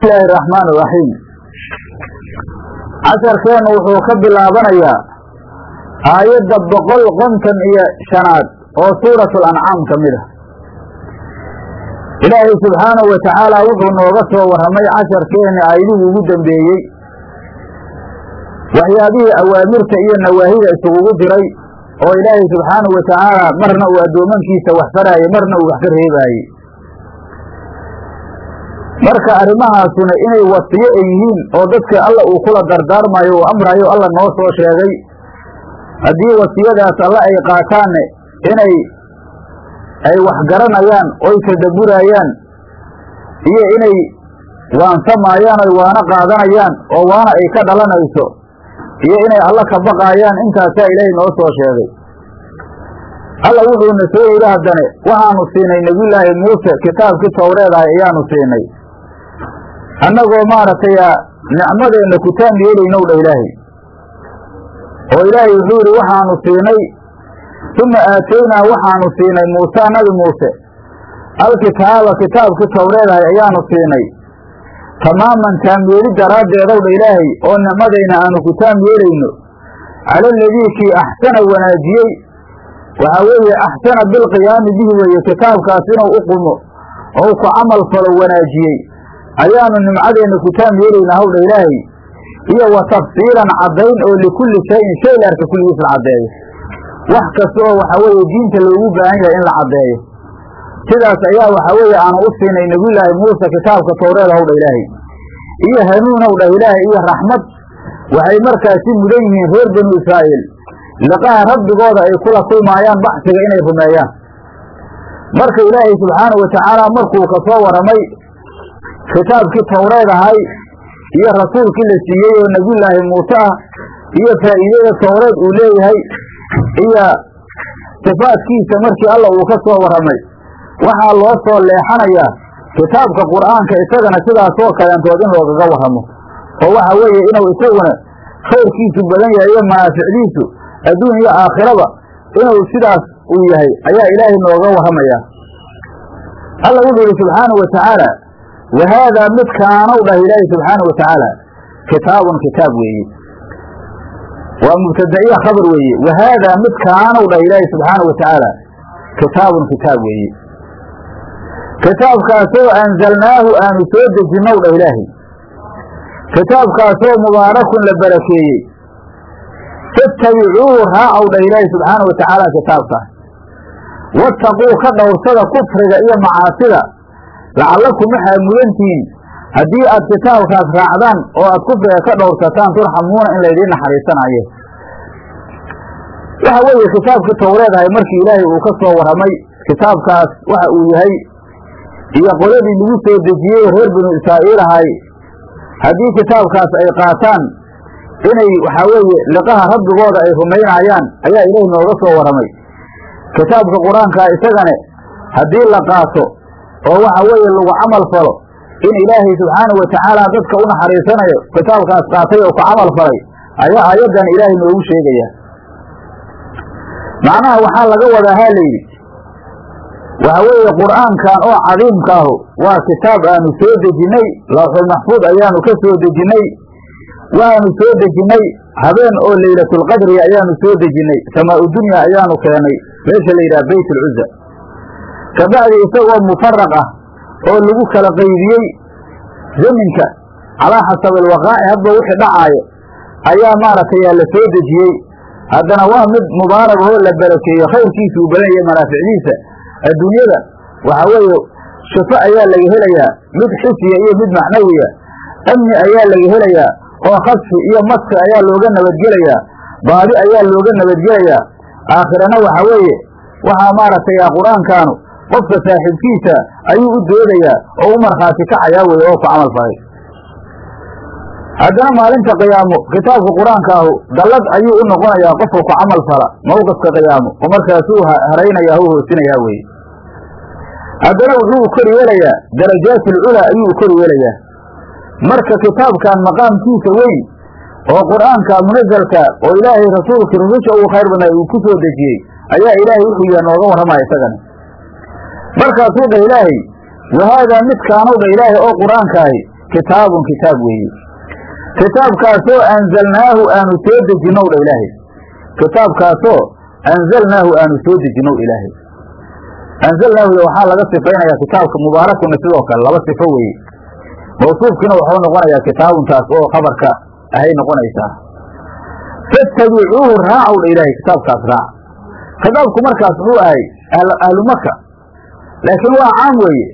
bismillahi raxmaan iraxiim casharkeenu wuxuu ka bilaabanayaa aayadda boqol konton iyo shanaad oo suuratul ancaam ka mid ah. Ilaahay subxaanahu wa tacaala wuxuu nooga soo warramay casharkeeni aayadihii ugu dambeeyey. Waxyaabihii awaamirta iyo nawaahida isugugu diray oo ilaahay subxaanahu wa tacaala marna uu addoomankiisa wax faraayey marna uu wax ka reebaayey marka arrimahaasuna inay wasiyo ay yihiin oo dadka alla uu kula dardaarmayo uu amrayo alla noo soo sheegay. Haddii wasiyadaas alla ay qaataanne inay ay wax garanayaan oy tadabburaayaan iyo inay waansamaayaan oy waana qaadanayaan oo waana ay ka dhalanayso iyo inay alla ka baqaayaan intaasaa ilaahay noo soo sheegay. Alla wuxuuna soo yidhi haddane waxaanu siinay nebiyullaahi muuse kitaabkii towreedahay ayaanu siinay annagoo maaragtay nicmadeenna ku taam yeelaynow dha ilaahay. Oo ilaahay wuxuu yidhi waxaanu siinay uma aataynaa waxaanu siinay muusa nabi muuse. Alkitaaba kitaabkii towreedahay ayaanu siinay. Tamaaman taamyeeli daraaddeedow dha ilaahay oo nicmadayna aanu ku taam yeelayno. Cala aladii kii axsana wanaajiyey. Waxaa weeye axsana bilqiyaami bihi weeye kitaabkaas inuu u qumo ou ku camal falo wanaajiyey ayaanu nimcadeenna ku taam hawdha ilaahay. Iyo wa tafsiilan caddayn oo likulli shayin shay la arka kulligiis la caddeeyo. Wax kasta oo waxaa weeye diinta loogu baahan yahay in la caddeeyo. Sidaas ayaa waxaa weeye aanu u siinay nebiyullaahi muuse kitaabka towreeda howdha ilaahay. Iyo hanuun howdha ilaahay iyo raxmad waxay markaasi mudan yihiin reer banu israa'iil. Liqaha rabbigooda ay kula kulmaayaan baxsiga inay rumeeyaan. Marka ilaahay subxaanahu watacaala markuu ka soo warramay kitaabkii towreed ahay iyo rasuulkii la siiyey oo nebiyullaahi muuse ah iyo faa'iidada towreed uu leeyahay iyo sifaadkiisa markii alla uu ka soo warramay waxaa loo soo leexanayaa kitaabka qur'aanka isagana sidaasoo kaleentood in loogaga warramo. Oo waxa weeye inuu isaguna khayrkiisu badan yahay iyo manaaficdiisu adduun iyo aakhiraba inuu sidaas uu yahay ayaa ilaahay nooga warramayaa. Alla wuxuu yidhi subxaanahu wa tacaala wa haadaa midkaanow dhah ilaahi subxaana wa tacaala kitaabun kitaab weeye waa mubtadaiya khabar weeye wa haadaa midkaanow dhah ilaahi subxaana wa tacaala kitaabun kitaab weeye kitaabkaasoo anzalnaahu aanu soo dejinnow dhah ilaahi kitaabkaasoo mubaarakun la barakeeyey fattabicuuhu raacow dhah ilaahi subxaana wa tacaala kitaabkaas wattaquu ka dhowrsada kufriga iyo macaasida lacallakum waxaad mudantihiin haddii aad kitaabkaas raacdaan oo aad kufriga ka dhowrsataan turxamuuna in laydiin naxariisanaayo waxa weeye kitaabkii towreedahay markii ilaahay uu ka soo warramay kitaabkaas waxa uu yahay iyo qoladii lagu soo dejiyey reer binu israa'iil ahay. Haddii kitaabkaas ay qaataan inay waxaa weeye liqaha rabbigooda ay rumaynayaan ayaa ilaahay nooga soo warramay kitaabka qur'aankaa isagane haddii la qaato oo waxa weeye lagu camal falo in ilaahay subxaanahu wa tacaala dadka u naxariisanayo kitaabkaas qaatay oo ku camal falay ayaa aayaddan ilaahay noogu sheegaya. Macnaha waxaa laga wadaa haa layidhi waxa weeye qur'aankan oo cadiimkaahu waa kitaab aanu soo dejinnay lawxul maxfuud ayaanu ka soo dejinnay waxaanu soo dejinnay habeen oo laylatulqadri ayaanu soo dejinnay samaa-u dunya ayaanu keenay meesha la yidhaha bayt alcuza kabacdi isagoo mufaraq ah oo lagu kala qaybiyey zaminka calaa xasabi alwaqaaci hadba wixii dhacaayo ayaa maaragtay la soo dejiyey haddana waa mid mubaarag oo la barakeeyo khayrkiisa uu badan yahay manaaficdiisa adduunyada waxaa weeye shufo ayaa laga helayaa mid xisiya iyo mid macnawiya amni ayaa laga helayaa oo khasfi iyo maski ayaa looga nabadgelayaa baadi ayaa looga nabadgelayaa aakhirana waxa weeye waxaa maaragtay qur'aankaanu qofka saaxiibkiisa ayuu u doodayaa oo u markhaati kacayaa weye oo ku camal falay haddana maalinta qiyaamo kitaabka qur'aankaahu dallad ayuu u noqonayaa qofka ku camal fala mawqifka qiyaamo oo markaasuu haraynaya u hoosinayaa weye haddana wuxuu kor yeelayaa darajaatilculaa ayuu kor yeelayaa. Marka kitaabkan maqaamkiisa weyn oo qur'aanka munasalka oo ilaahay rasuulkii rususha ugu khayr badnay uu ku soo dejiyey ayaa ilaahay wuxuu yaha nooga warramaya isagana markaasuu dhah ilaahay wa haadaa midkaanow dha ilaahay oo qur'aankaahi kitaabun kitaab weeye kitaabkaasoo anzalnaahu aanu soo dejinow dha ilaahay. Kitaabkaasoo anzalnaahu aanu soo dejinow ilaahay. Anzalnaahu waxaa laga sifaynayaa kitaabka mubaarakuna sidoo kale laba sifo weeye mawsuufkiina waxuu noqonayaa kitaabuntaas oo khabarka ahay noqonaysaa. Fattabicuuhu raacow dha ilaahay kitaabkaas raac. Kitaabku markaas muxuu ahay ahlu laakiin waa caam weeye.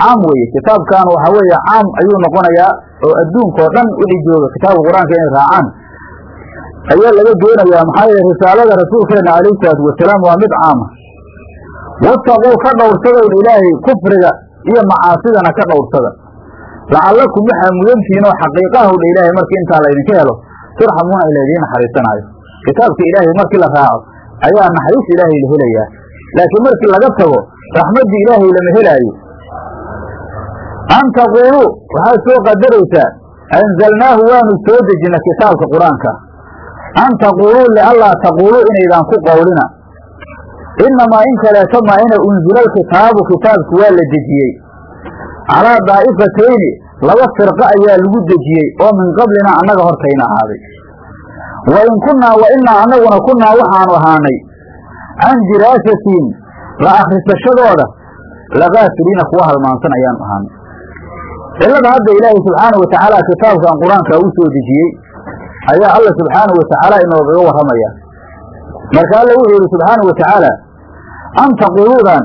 Caam weeye. Kitaabkan waxaa weeye caam ayuu noqonayaa oo adduunkao dhan wixii jooga kitaabka qur'aanka inay raacaan. Ayaa laga doonayaa maxaa yeele risaalada rasuulkeena calayhi salaatu wasalaam waa mid caama wattaquu ka dhowrsadow ilaahay kufriga iyo macaasidana ka dhowrsada lacallakum waxaa mudantihiin oo xaqiiqahowdha ilaahay markii intaa laydinka helo turxamuuna ilaydiin naxariisanaayo. Kitaabka ilaahay markii la raaco ayaa naxariis ilaahay la helayaa. Laakiin markii laga tago raxmaddii ilaahay lama helaayo. An taquuluu waxaad soo qadaraysaa anzalnaahu waanu soo dejina kitaabka qur'aanka. An taquuluu lianlaa taquuluu inaydaan ku qowlina. Innamaa in kaleeto maa ina unzila alkitaabu kitaabku waa la dejiyey. Calaa daa'ifatayni laba firqo ayaa lagu dejiyey oo min qablina annaga hortayna ahaaday. Wa in kunnaa wa innaa annaguna kunnaa waxaanu ahaanay. Can diraasatiin la akhrisashadooda lakaafiliina kuwa halmaansan ayaanu ahaanay. Cillada hadda ilaahay subxaana wa tacaala kitaabkan qur'aanka u soo dejiyey ayaa alla subxaanau wa tacaala inoogaga warramaya marka alla wuxuu yidhi subxaanau wa tacaala an taquuluudan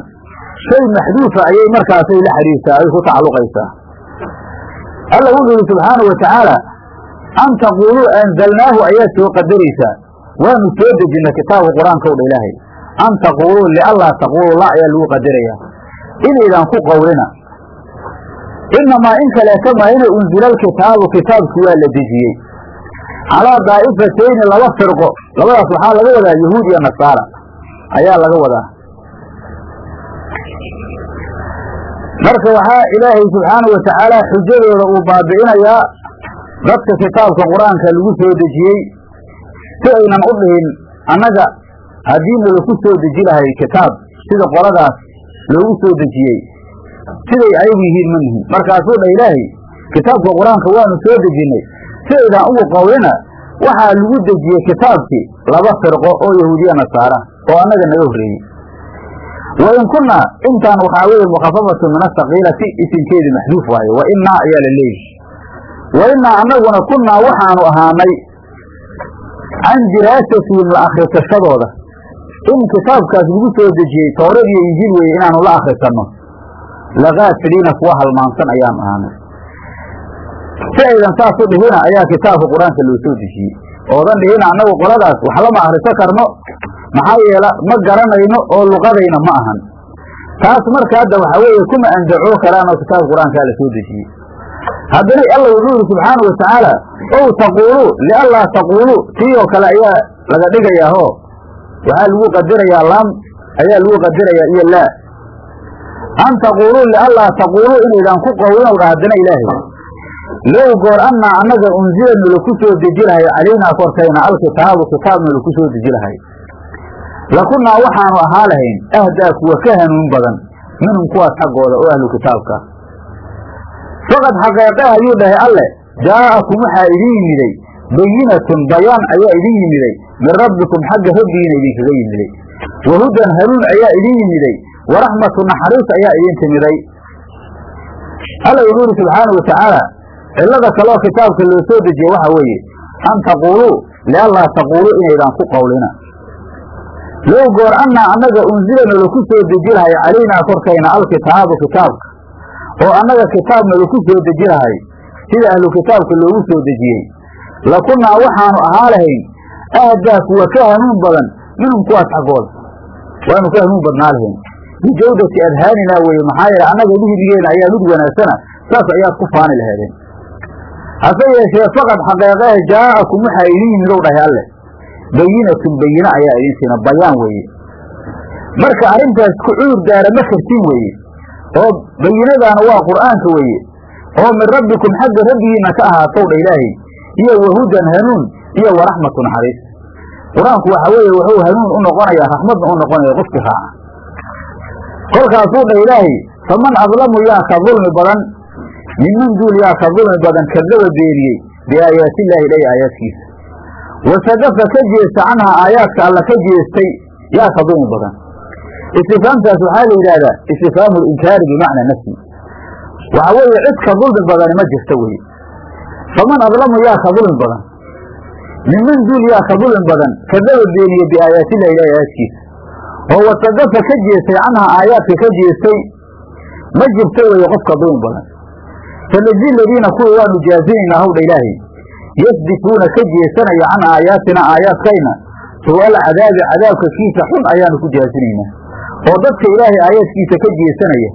shay maxduufa ayay markaasay la xidhiirtaa ay ku tacalluqaysaa. Alla wuxuu yidhi subxaana wa tacaala an taquuluu anzalnaahu ayaad soo qadaraysaa. Waanu soo dejinay kitaabka qur'aanka o dha ilaahay an taquuluu lianlaa taquuluu la ayaa lagu qadarayaa inaydaan ku qowlina inamaa in kaleeto maa ina unzila alkitaabu kitaabki waa la dejiyey calaa daa'ifatayni laba firqo labadaas waxaa laga wadaa yahuud iyo nasaara ayaa laga wadaa marka waxaa ilaahay subxaanau wa tacaala xujadooda uu baabi'inayaa dadka kitaabka qur'aanka lagu soo dejiyey si aynan u dhihin annaga haddiina laku soo deji lahay kitaab sida qoladaas loogu soo dejiyey siday ayagu yihiin ma nihin markaasuu dha ilaahay kitaabka qur'aanka waanu soo dejinnay si aydaan ugu qowlina waxaa lagu dejiyey kitaabkii laba firqo oo yahuudiya nasaara oo annaga naga horreeyey. Wa in kunnaa intaan waxaa weeye mukhafafatu min asakiilati isinkeedii maxduuf waaye wa innaa ayaa la leeyihi wa innaa annaguna kunnaa waxaanu ahaanay can diraasatihim la akhrisashadooda in kitaabkaas lagu soo dejiyey towrad iyo injiil weeye inaanu la akhrisanno lakaafiliina kuwa halmaansan ayaanu ahaanay. Si aydan saas u dhihina ayaa kitaabka qur'aanka loo soo dejiyey. Oodan dhihina annagu qoladaas wax lama akhriso karno. Maxaa yeela ma garanayno oo luqadayna ma ahan. Taas marka hadda waxaa weeye kuma andacoo kalaanoo kitaabka qur'aankaa la soo dejiyey. Haddana alla wuxuu yidhi subxaana wa tacaala ow taquuluu lianlaa taquuluu tii oo kale ayaa laga dhigayaahoo waxaa lagu qadirayaa laam ayaa lagu qadirayaa iyo laa an taquuluu lianlaa taquuluu inaydaan ku qowlin dha haddana ilaahay. Low goor annaa annaga unzila nalaku soo deji lahay calaynaa korkayna alkitaabu kitaab nalaku soo deji lahay lakunnaa waxaanu ahaa lahayn ahdaa kuwa ka hanuun badan minhum kuwaas xaggooda oo ahlu kitaabka. Faqad xaqeeqe ayuu dhahay alle jaa'akum waxaa idin yimiday bayinatun bayaan ayaa idin yimiday. Min rabbikum xagga rabbigiina idinkaga yimiday. Wahudan hanuun ayaa idin yimiday. Waraxmatu naxariis ayaa idin timiday. Alla wuxuu yidhi subxaana wa tacaala cillada kaloo kitaabka loo soo dejiye waxa weeye an taquuluu lianlaa taquuluu inaydaan ku qowlina low goor annaa annaga unzilana laku soo deji lahay calaynaa korkayna alkitaabu kitaabka. Oo annaga kitaabna laku soo deji lahay sida ahlu kitaabka loogu soo dejiyey lakunnaa waxaanu ahaa lahayn ahdaa kuwa ka hanuun badan minhum kuwaas xaggooda waanu ka hanuun badnaa lahayn bijawdati adhaaninaa weeye maxaa yeele annaga dhihdigeena ayaa mid wanaagsana saas ayaad ku faani laheedeen hase yeeshee faqad xaqeeqehe jaa'akum waxaa idin yimid ow dhahay alleh bayinatun bayine ayaa idin siina bayaan weeye marka arrintaas ku cudur daara ma kartiin weeye oo bayinadaana waa qur'aanka weeye oo min rabbikum xagga rabbigiina ka ahaatow dha ilaahay iyo wahudan hanuun iyo waraxmatu naxariis qur'aanku waxa weeye wuxuu hanuun u noqonayaa raxmadna u noqonaya qofkii raaca. Kolkaasuu dha ilaahay faman adlamu yaa ka dulmi badan minman duul yaa ka dulmi badan kadaba beeniyey biaayaatiillaahi ilaahi aayaadkiisa. Wasadafa ka jeesta canhaa aayaadka alla ka jeestay yaa ka dulmi badan. Istifaamtaas waxaa la yidhaahdaa istifhaamu linkaari bimacna nafyi waxa weeye cid ka dulmi badani ma jirta weye faman adlamu yaa ka dulmi badan. Minman duul yaa ka dulmi badan. Kadaba beeniye biaayaatillahi ilahi aayaadkiisa oo wasadafa ka jeestay canhaa aayaadka ka jeestay ma jirta weye qofka dulmi badan. Sanajzi ladiina kuwa waanu jaazinaynaa hawdha ilaahay yasdifuuna ka jeesanaya can aayaatina aayaadkayna su'al cadaabi cadaabka kiisa xun ayaanu ku jaazinaynaa. Oo dadka ilaahay aayaadkiisa ka jeesanaya.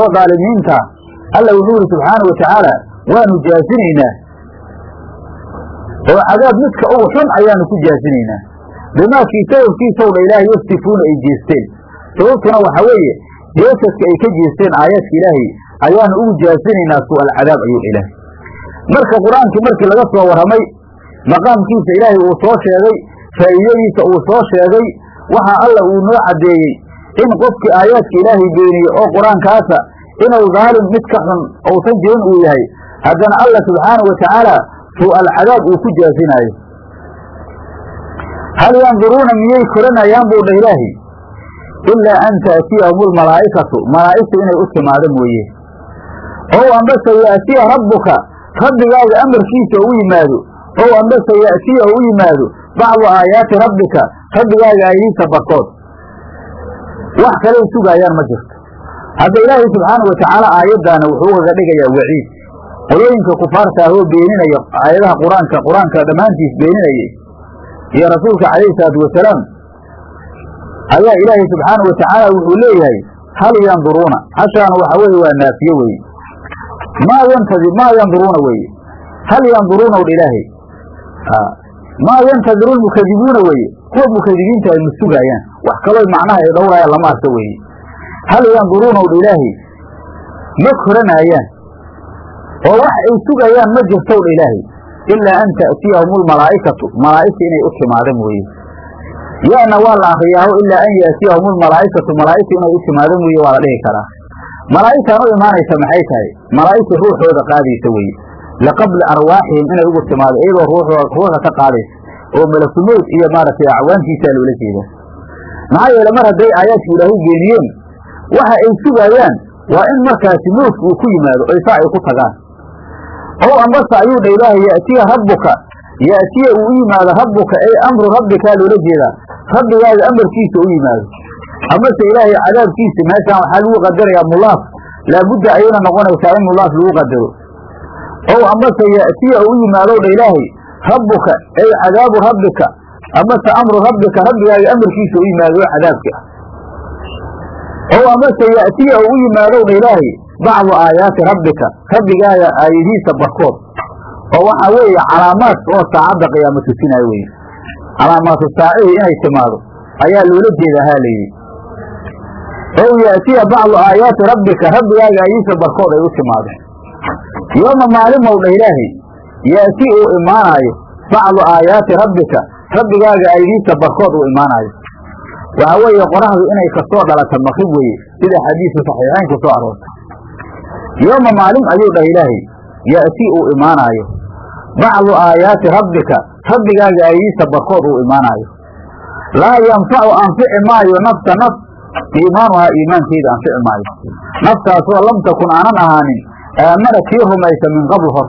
Oo dhaalimiinta alla wuxuu yidhi subxaana wa tacaala waanu jaazinaynaa oo cadaab midka ugu xun ayaanu ku jaazinaynaa bimaakii sababkiisowdha ilaahay yasdifuuna ay jeesteen. Sababtuna waxaa weeye jeesaska ay ka jeesteen aayaadka ilaahay ayaanu ugu jaazinaynaa su'al cadaab ayuu ilaahay. Marka qur'aankii markii laga soo warramay maqaamkiisa ilaahay uu soo sheegay faa'iidadiisa uu soo sheegay waxa alla uu noo caddeeyey in qofkii aayaadka ilaahay beeniye oo qur'aankaasa inuu daalim mid ka xun uusan jirin uu yahay. Haddana alla subxaanau wa tacaala su'al cadaab uu ku jaazinaayo hal yanduruuna miyay koranayaan buu dha ilaahi? Ilaa an ta'tiyahum almalaa'ikatu. Malaa'igtu inay u timaado mooye. Ow ambase ya'tiya rabbuka. Rabbigaaga amarkiisa u yimaado. Ow ambase ya'tiya u yimaado. Bacdu aayaati rabbika. Rabbigaaga aayadiisa barkood. Wax kaley sugaayaan ma jirto. Hadda ilaahay subxaanau wa tacaala aayaddaana wuxuu kaga dhigayaa waciid qolooyinka kufaarta ahoo beeninaya aayadaha qur'aanka qur'aanka dhammaantiis beeninayay iyo rasuulka calayhi salaatu wasalaam ayaa ilaahay subxaanau wa tacaala wuxuu leeyahay hal yanduruuna hashaana waxa weeye waa naafiye weye maa yantadi maa yanduruuna weeye. Hal yanduruuna wdha ilaahay maa yantadiru lmukadibuuna weeye kuwa mukadibiinta ay ma sugaayaan wax kaloo macnaha ay dhowrayaan lama arka weeye. Hal yanduruuna wdha ilaahay ma koranaayaan oo wax ay sugayaan ma jirto wdha ilaahay. Ilaa an ta'tiyahum almalaa'ikatu. Malaa'igta inay u timaado mooye yana waa la akriyaaho ilaa an yaatiyahum almalaa'ikatu. Malaa'igta inay u timaado mooye waa la dhihi karaa. Malaa'igtaan u imaanaysa maxay tahay? Malaa'igta ruuxooda qaadaysa weye liqabli arwaaxihim inay ugu timaado ruuxooda ruuxa ka qaadaysa. Oo malakumowd iyo maaragtay acwaantiisaa loola jeedaa maxaa yeele mar hadday aayaadka ilaahay beeniyeen waxa ay sugaayaan waa in markaasi mowdka uu ku yimaado oy saa ay ku tagaan ow ambase ayuu dha ilaahay ya'tiya rabbuka. Ya'tiya uu u yimaado rabbuka ay amru rabbikaa loola jeedaa. Rabbigaaga amarkiisa u yimaado. Amase ilaahay cadaabkiisa meeshaan waxaa lagu qadarayaa mulaaf. Laabudda ayayna noqonaysaa in mulaaf lagu qadaro. Ow ambase ya'tiya uu u yimaadow dha ilaahay rabbuka ay cadaabu rabbika. Amase amru rabbika rabbigaaga amarkiisa u yimaado oo cadaabka. Ow amase ya'tiya uu u yimaadow dha ilaahay bacdu aayaati rabbika. Rabbigaaga aayadihiisa barkood. Oo waxaa weeye calaamaad oo saacadda qiyaamo tusinaayo weye calaamaatu saacihii inay timaado ayaa loola jeedaa haa layidhi ow ya'tiya bacdu aayaati rabbika rabbigaaga aayadihiisa barkood ay u timaado. Yooma maalimow dha ilaahay ya'ti uu imaanaayo bacdu aayaati rabbika rabbigaaga aayadihiisa barkood uu imaanaayo. Waxaa weeye qoraxdu inay ka soo dhalata makrib weye sida xadiiska saxiixayn ku soo aroortay yooma maalin ayuu dhah ilaahay ya'ti uu imaanaayo bacdu aayaati rabbika rabbigaaga aayadihiisa barkood uu imaanaayo laa yanfacu anfici maayo nafta naf iimaanuhaa iimaankeeda anfici maayo naftaasoo lam takun aanan ahaanin aamana kii rumaysa min qabl hor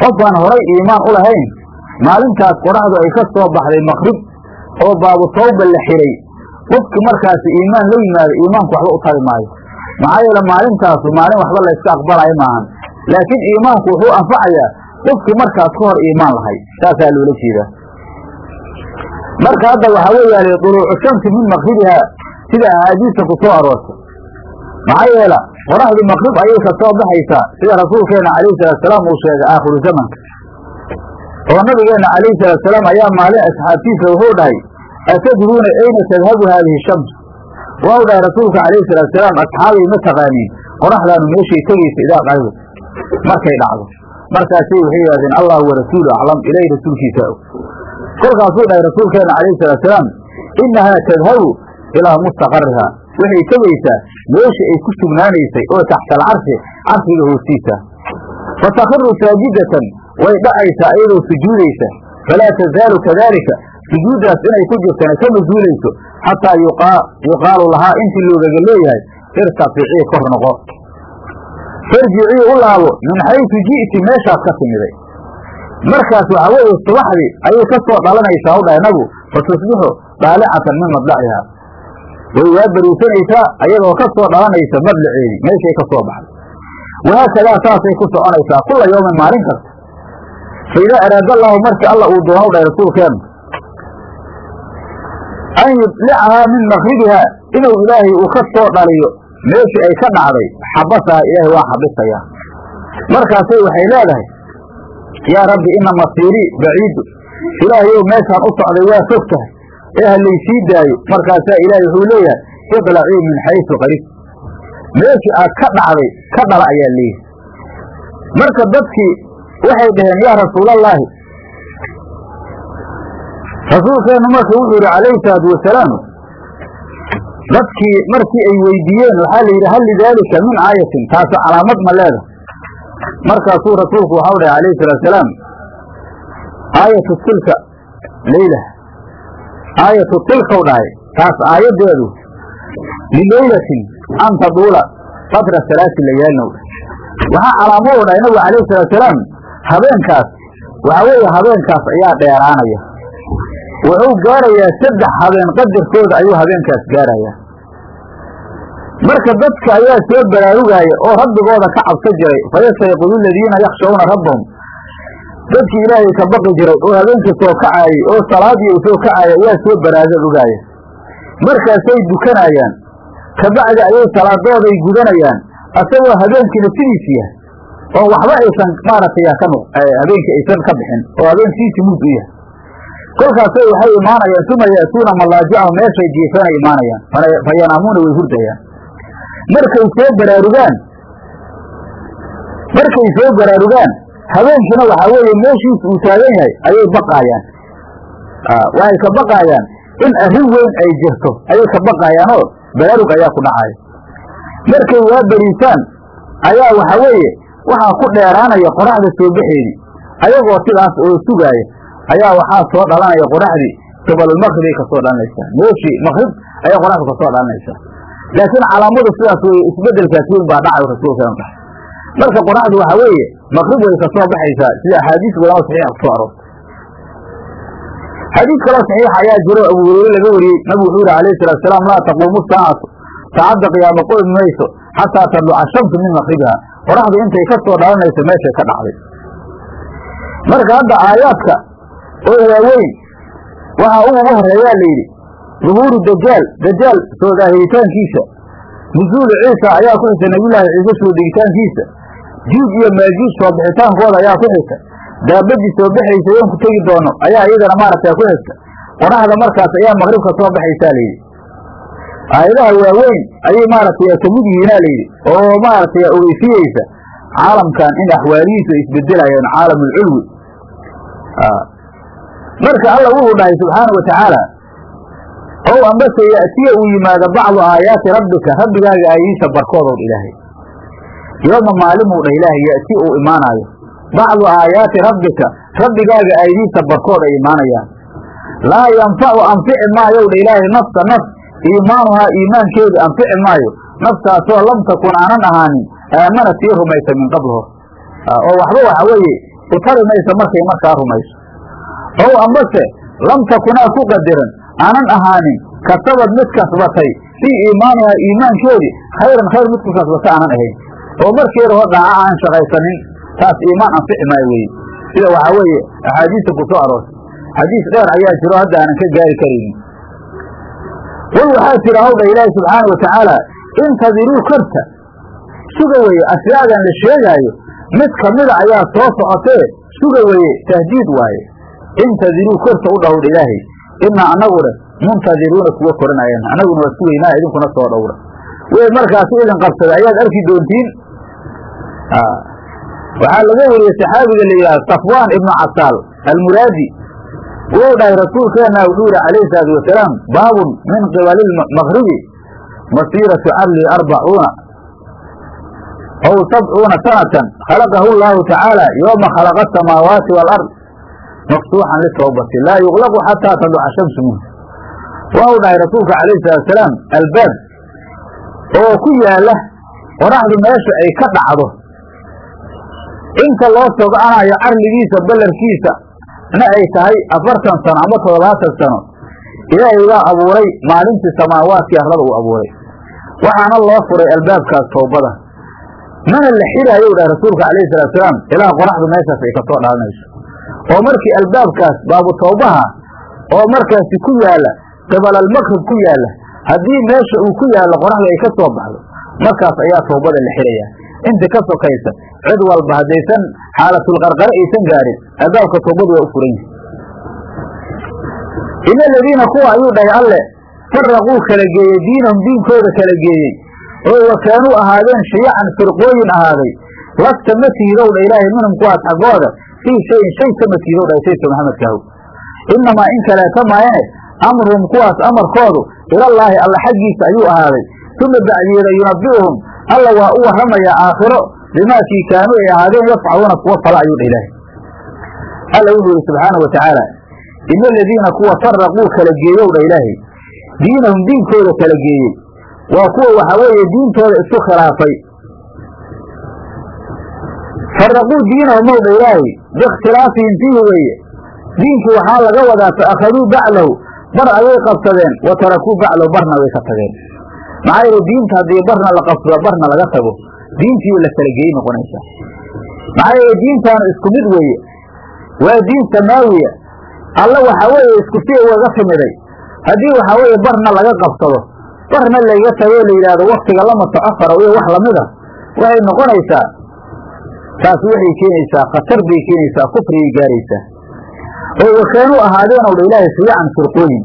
qofaan horay iimaan u lahayn maalintaas qoraxdu ay ka soo baxday makrib oo baabu tawba la xiray qofki markaasi iimaan la yimaado iimaanku waxba u tari maayo maxaa yeele maalintaasu maalin waxba la yska aqbalayo maahan. Laakiin iimaanku wuxuu anfacayaa qofkii markaas ka hor iimaan lahay. Saasaa loola jeedaa. Marka hadda waxaa weeyaale duluucu shamsi min makribihaa sida axaadiista ku soo maxaa yeela qoraxdu makrib ayay ka soo baxaysaa sida rasuulkeena calayhi salaatusalaam uu sheegay aakhiru zamanka oo nabigeena calayhi salaatusalaam ayaa maalin asxaabtiisa wuxuu dhahay atadruuna ayna tadhabu haadihi shams waa u dhahay rasuulka calayhi salaatusalaam asxaabay ma taqaaniin qoraxdaanu meeshay tegaysa idaa qaribu markay dhacdo markaasay waxay yidhahdeen allah warasuulu aclam ilahi rasuulkiisa og kolkaasuu dhahay rasuulkeena calayhi salaatusalaam innahaa tadhabu ilaa mustaqarihaa waxay tegaysaa meesha ay ku sugnaanaysay oo taxta alcarshi carshiga hoostiisa fatakhiru saajidatan way dhacaysaa iyadoo sujuudaysa falaa tazaalu kadalika sujuuddaas inay ku jirtana kama zuulayso xataa yuqaalu lahaa intii loogaga leeyahay irtaficii kor noqo. Farjicii u laabo min xaysu ji'ti meeshaad ka timiday. Markaas waxaa weeye subaxdii ayay ka soo dhalanaysaa u dhahay fatusbixu daalicatan min madlacihaa way waa beriisanaysaa ayadoo ka soo dhalanaysa madlaceedii meeshay ka soo baxday. Wahaakadaa saasay ku soconaysaa kula yoomin maalin kasta fa idaa araada allahu marka alla uu doono u dhahay an yudlicahaa min makribihaa inuu ilaahay uu ka soo dhaliyo. Meeshii ay ka dhacday xabasaha ilaahay waa xabisayaa markaasay waxay leedahay yaa rabbi ina masiirii baciidu ilaahayow meeshaan u socday waa fog tahay. Ee ha laysii daayo. Markaasaa ilaahay wuxuu leeyahay iqlacii min xaysu qarib. Meeshii aad ka dhacday ka dhala ayaa leeyahay marka dadkii waxay dhaheen yaa rasuulallaahi rasuulkeennu marka wuxuu yidhi calayhi salaatu wasalaam dadkii markii ay weydiiyeen waxaa la yidhi hal lidaalika min aayatin? Taasi calaamad ma leeda markaasuu rasuulku waxau dhahay alayhi salaatusalaam aayatu tilka leyla aayatu tilkau dhahay taas aayaddeedu lileylatin an taduula qadra salaasi layaalinow waxaa calaamo u dhahay nabigu alayhi salaatusalaam habeenkaas waxaa weeye habeenkaas ayaa dheeraanaya wuxuu gaarayaa saddex habeen qadarkooda ayuu habeenkaas gaarayaa. Marka dadka ayaa soo baraarugaaya oo rabbigooda ka cabso jiray fayastayqidu aladiina yakhshawna rabbahum. Dadkii ilaahay ka baqi jiray oo habeenkii soo kacaayey oo salaadii u soo kacaaya ayaa soo baraarugaaya. Markaasay dukanayaan kabacdi ayay salaadooday gudanayaan asagoo habeenkiina sidiisi yahay oo waxba aysan maaragtay ka habeenkii aysan ka bixin oo habeenkiisi mud u yahay kolkaasay waxay imaanayaan uma ya'tuuna malaajicahu meeshay jiifanay imaanayaan. Fayanaamuuna way hurdayaan. Markay soo baraarugaan markay soo baraarugaan habeenkiina waxaa weeye meeshiis uu taagan yahay ayay baqaayaan. Waxay ka baqaayaan in arrin weyn ay jirto ayay ka baqaayaan oo baraarug ayaa ku dhacaya markay waa beriisaan ayaa waxaa weeye waxaa ku dheeraanaya qoraxda soo baxeedii ayagoo sidaas oo sugaaya ayaa waxaa soo dhalanaya qoraxdii sabalulmaqribay ka soo dhalanaysaa meeshii maqrib ayay qoraxdu ka soo dhalanaysaa laakiin calaamadu sidaas weye isbedelkaas weyn baa dhacay rasuulkeenu dhahay marka qoraxdu waxaa weeye maqrib way ka soo baxaysaa sida axaadiis walaal saxiixa ku soo aroortay xadiis kaloo saxiixa ayaa jiro abu hureyre laga wariyey nabigu wuxuu yihi alayhi salatu salaam laa taquumu saacatu saacadda qiyaama qoymi mayso xataa tadluca shamsu min maqribiha. Qoraxdu intay ka dhalanayso meeshay ka dhacday. Marka hadda aayaadka oo waaweyn. Waxaa ugu horeeyaa la yidhi duhuuru dajaal dajaal soo daahiritaankiisa nusuulu ciisa ayaa ku xisa nabiyullaahi ciise soo degitaankiisa juuj iyo maajuuj soo bixitaankooda ayaa ku xisa daabadii soo baxaysa yoon ku tegi doono ayaa iyadana maaragtay ku xista qoraxda markaas ayaa maqribka soo baxaysaa layidhi aayadaha waaweyn ayay maaragtay ka mid yihiinaa layidhi oo maaragtay ogeysiyeysa caalamkan in axwaalihiisu ay isbedelayaan caalam ulculwi marka alla wuxuu dhahay subxaana wa tacaala ow ambase ya'tiya uu yimaado bacdu aayaati rabbika rabbigaaga aayadiisa barkoodowdh ilaahay. Yooma maalimuu dhah ilaahay ya'ti uu imaanaayo. Bacdu aayaati rabbika rabbigaaga aayadiisa barkood ay imaanayaan. Laa yanfacu anfici maayow dha ilaahay nafsa naf iimaanuhaa iimaankeedu anfici maayo. Naftaasoo lam takun aanan ahaanin aamana sii rumaysa min qabl hor oo waxba waxa weeye u tari maysa markay markaa rumayso ow ambase lam takunaa ku qadiran aanan ahaanin kasabad mid kasbatay fii iimaanihaa iimaankeedii khayran khayr mid ku kasbata aanan ahayn. Oo markeeda hor dhaaca aan shaqaysanin taas iimaan anfici maayo weye sida waxaa weeye axaadiista ku soo aroortay xadiis dheer ayaa jiro hadda aanan ka gaari karaynin qul waxaa jira hawdha ilaahi subxaana wa tacaala intadiruu korta suga weye ashyaadan la sheegaayo mid kamida ayaa soo socotee. Suga weye tahdiid waaye intadiruu korta u dhawdha ilaahay. Inaa anagu dheh muntadiruuna kuwa koranayaan. Anaguna waa sugaynaa idinkuna soo dhowra. Way markaasi idin qabsada ayaad arki doontiin. Waxaa laga wariyey saxaabiga la yidhaha safwaan ibnu casaal almuraadi. Wuu dhahay rasuulkeena wuxuu yihi calayhi salaatu wasalaam baabun min qibali maqribi masiiratu cadli arbacuuna aw sabcuuna sanatan khalaqahu llahu tacaala yooma khalaqa asamaawaati waalard maftuuxan litawbati laa yuqlaqu xataa tadluca shamsu minhu. Waxau dhahay rasuulka calayhi salaatusalaam albaab oo ku yaalla qoraxdu meesha ay ka dhacdo inta loo sogcanayo carligiisa ballarkiisa na ay tahay afartan sano ama toddobaatan sano ilaahay waa abuuray maalintii samaawaadkii arlada uu abuuray. Waxaana loo furay albaabkaas towbada mana la xiraayo dhahay rasuulka calayhi salaatusalaam ilaa qoraxdu meeshaas ay ka soo dhalanayso oo markii albaabkaas baabu tawbaha oo markaasi ku yaalla qibalalmakrib ku yaalla haddii meesha uu ku yaallo qoraxda ay ka soo baxdo markaas ayaa tawbada la xirayaa inta ka sokaysa cid walba haddaysan xaalatulqarqare aysan gaarin albaabka tawbadu waa u furan yihi ina aladiina kuwa ayuu dhahay alle faraquu kala geeyey diinahum diinkooda kala geeyey oo wakaanuu ahaadeen shiyacan firqooyin ahaaday lasta ma tihidow ilaahay minhum kuwaas xaggooda fii shayin shay kama tihidow dhahay sayidka maxamedkaahu inamaa in kaleeta maayane amruhum kuwaas amarkoodu ilallaahi alla xaggiisa ayuu ahaaday. Uma bacdiyeeda yunabi'uhum alla waa u warramayaa aakhiro bimaakii kaanuu ay ahaadeen yafcaluuna kuwa fala ayuu dha ilaahay alla wuxuu yihi subxaana wa tacaala ina aladiina kuwa faraquu kala geeyow dha ilaahay. Diinahum diinkooda kala geeyey. Waa kuwa waxaa weeye diintooda isku khilaafay. Faraquu diinahum dha ilaahay biikhtilaafihim fiihi weeye diinkii waxaa laga wadaa fa akhaduu baclahu bar ayay qabsadeen wa tarakuu baclahu barna way ka tageen maxaa yeele diinta haddii barna la qabsado barna laga tago diintii la geey noqonaysaa maxaa yeele diintaanu isku mid weeye waa diin samaawiya alla waxaa weeye isku si ugaga timiday haddii waxaa weeye barna laga qabsado barna layga tago la yidhaahdo waktiga lama socofaro iyo wax lamida waxay noqonaysaa taas waxay keenaysaa khatar bay keenaysaa kufriyay gaaraysaa. Oo wakaanuu ahaadeen ow dha ilaahay shiyacan firqooyin.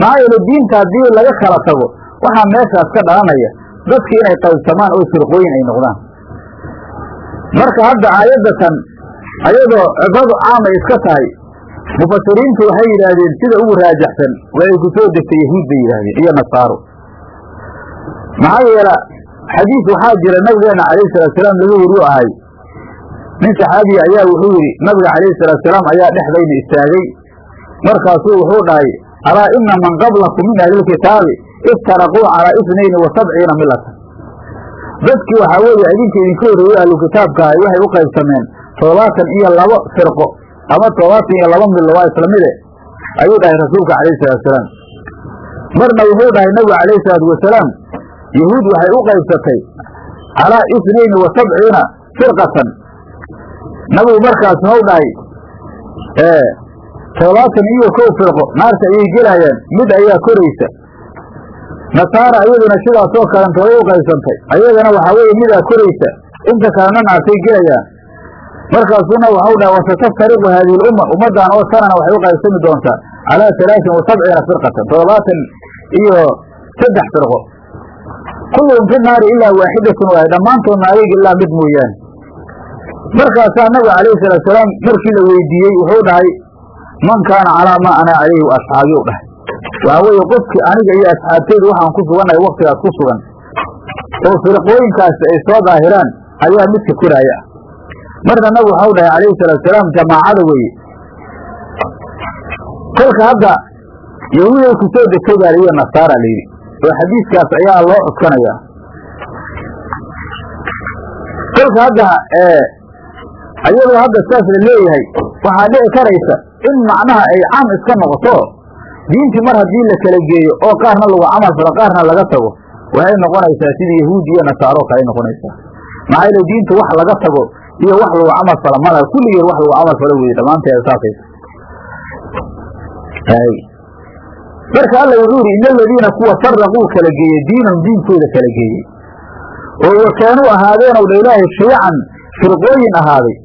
Maxaa yeele diinta haddii laga kala tago waxaa meeshaas ka dhalanaya dadkii inay qaybsamaan oo firqooyin ay noqdaan. Marka hadda aayaddatan ayadoo cibradu caamay iska tahay mufasiriintu waxay yidhaahdeen sida ugu raajaxsan waxay ku soo degtay yahuud bay yidhaahdeen iyo nasaaro maxaa yeela xadiis waxaa jira nabigeena calayhi salaatusalaam laga weriyo ahay nin saxaabiya ayaa wuxuu yidhi nabiga calayhi salaatusalaam ayaa dhexdayna istaagay. Markaasuu wuxuu dhahay alaa ina man qablakum min ahlilkitaabi iftaraquu calaa isnayni wa sabciina milatan dadkii waxaa weeye idinka idinka horreeyey ahlukitaabka ahay waxay u qaybsameen toddobaatan iyo labo firqo ama toddobaatan iyo laba milo waa isla mide ayuu dhahay rasuulka calayhi salaatusalaam marna wuxuu dhahay nabigu calayhi salaatu wasalaam yahuud waxay u qaybsatay calaa isnayni wa sabciina firqatan nabigu markaas waxau dhahay toddobaatan iyo kow firqo naarta ayay gelayaan mid ayaa koraysa. Nasaara iyaduna sidaasoo kalentooday u qaybsantay. Ayadana waxaa weeye midaa koraysa. Inta kalena naartay gelayaan. Markaasuna waxau dhahay wasataftariqu haadihi lumma. Ummaddan oo sanana waxay u qaybsami doontaa calaa alaain wa sabciina firqatan toddobaatan iyo saddex firqo. Kullum fi naari ilaa waaxidatun waaye dhammaantood naariga ilaa mid mooyaane markaasaa nabiga calayhi salaatusalaam markii la weydiiyey wuxuu dhahay man kaana calaa maa ana calayhi wa asxaabiyu dhahay. Waxaa weeye qofkii aniga iyo asxaabteydu waxaan ku sugannahay waktigaas ku sugan oo firqooyinkaasi ay soo daahiraan ayaa midka koraaya ah marna nabigu waxau dhahay calayhi salaatusalaam jamaacada weeye kolka hadda yahuuday ku soo degtay baa layihi nasaara layidhi oo xadiiskaas ayaa loo cuskanayaa kolka hadda ayadoo hadda saas la leeyahay waxaa dhici karaysa in macnaha ay caam iska noqoto. Diintii mar haddii la kala geeyo oo qaarna lagu camal falo qaarna laga tago waxay noqonaysaa sidii yahuud iyo nasaaro kale noqonaysaa. Maxaa yeele diinta wax laga tago iyo wax lagu camal falo mala kulligeed wax lagu camal falo weye dhammaanteeda saasaysa marka alla wuxuu yidhi ina aladiina kuwa faraquu kala geeyey diinahum diinkooda kala geeyey. Oo wakaanuu ahaadeen ow dha ilaahay shiyacan firqooyin ahaaday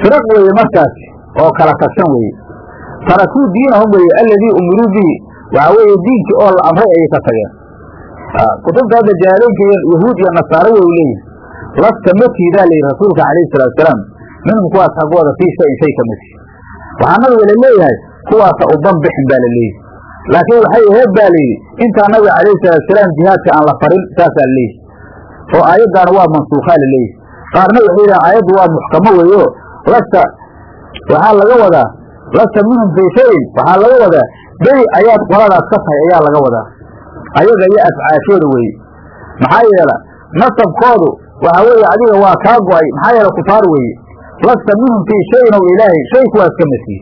firaq weeye markaasi oo kala tagsan weeye. Tarakuu diinahum weeye alladii umiruu bihi. Waxaa weeye diinkii oo la amray ayay ka tageen. Kutubta hadda jahaleynka yahuud iyo nasaaro way leeyihiin lasta matiidaa layidhi rasuulka calayhi salaatusalaam minhum kuwaas xaggooda fii shayin shay ka mati waxaa nabiga la leeyahay kuwaasa u banbixin baa la leeyihi laakiin waxay aheed baa layidhi intaa nabiga calayhi salaatusalaam jihaadka aan la farin saasaa la leeyihi oo aayaddaana waa mansuukhaa laleeyahy qaarna waxay yidhahan aayaddu waa muxkamo weeyo lasta waxaa laga wadaa lasta minhum fii shayin waxaa laga wadaa beri ayaad qoladaas ka tahay ayaa laga wadaa. Ayaga iyo afcaashooda weeye maxaa yeela nasabkoodu waxa weeye adiga waa kaa go'ay maxaa yeele kufaar weeye lasta minhum fii shayin ow ilaahay shay kuwaas ka masiih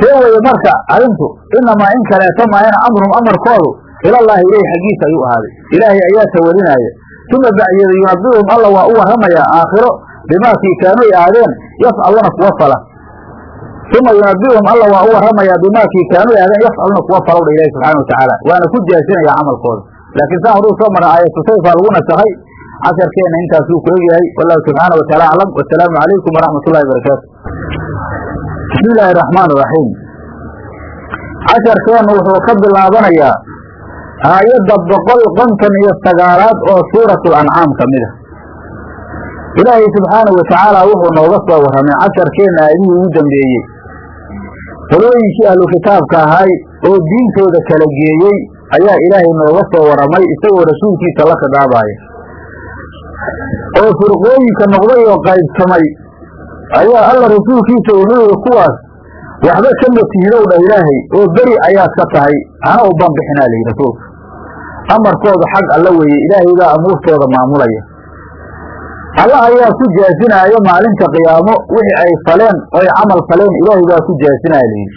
see weeye marka arrintu inamaa in kaleeto maayana amrum amarkoodu ilallaahi ileyhi xaggiisa ayuu ahaaday. Ilaahay ayaa tawalinaya uma bacdeeda yunabiuhum alla waa u warramayaa aakhiro bimaakii kaanuu ay ahaadeen yafcaluuna kuwa fala. Uma yunabiuhum alla waa u warramayaa bimaakii kaanuu ay ahaadeen yafcaluuna kuwa falow dha ilahi subxana watacaala waana ku jaasinaya camalkooda. Laakiin saa horuu soo marna aayatu sayfaa lagu nasahay casharkeenna intaasuu ku egyahay. Wallahu subxaana wataala aclam. Wasalaamu calaykum waraxmat ullahi barakaatu bismi illaahi araxmaan iraxiim casharkeennu wuxuu ka bilaabanayaa aayadda boqol konton iyo sagaalaad oo suuratul ancaam ka mid a ilaahay subxaanahu watacaala wuxuu nooga soo warramay casharkeenna aayadihii ugu dambeeyey. Qolooyinkii ahlu kitaabka ahay oo diintooda kala geeyey ayaa ilaahay nooga soo warramay isagoo rasuulkiisa la khidaabaaya oo firqooyinka noqday oo qaybsamay ayaa alla rasuulkiisa wuxuu yihi kuwaas waxba kama tihidow dha ilaahay oo beri ayaad ka tahay hana u banbixinaa layidhi rasuulka. Amarkoodu xag alla weeye ilaahaybaa amuurtooda maamulaya alla ayaa ku jaasinaayo maalinta qiyaamo wixii ay faleen oy camal faleen ilaahay baa ku jaasinaya layidhi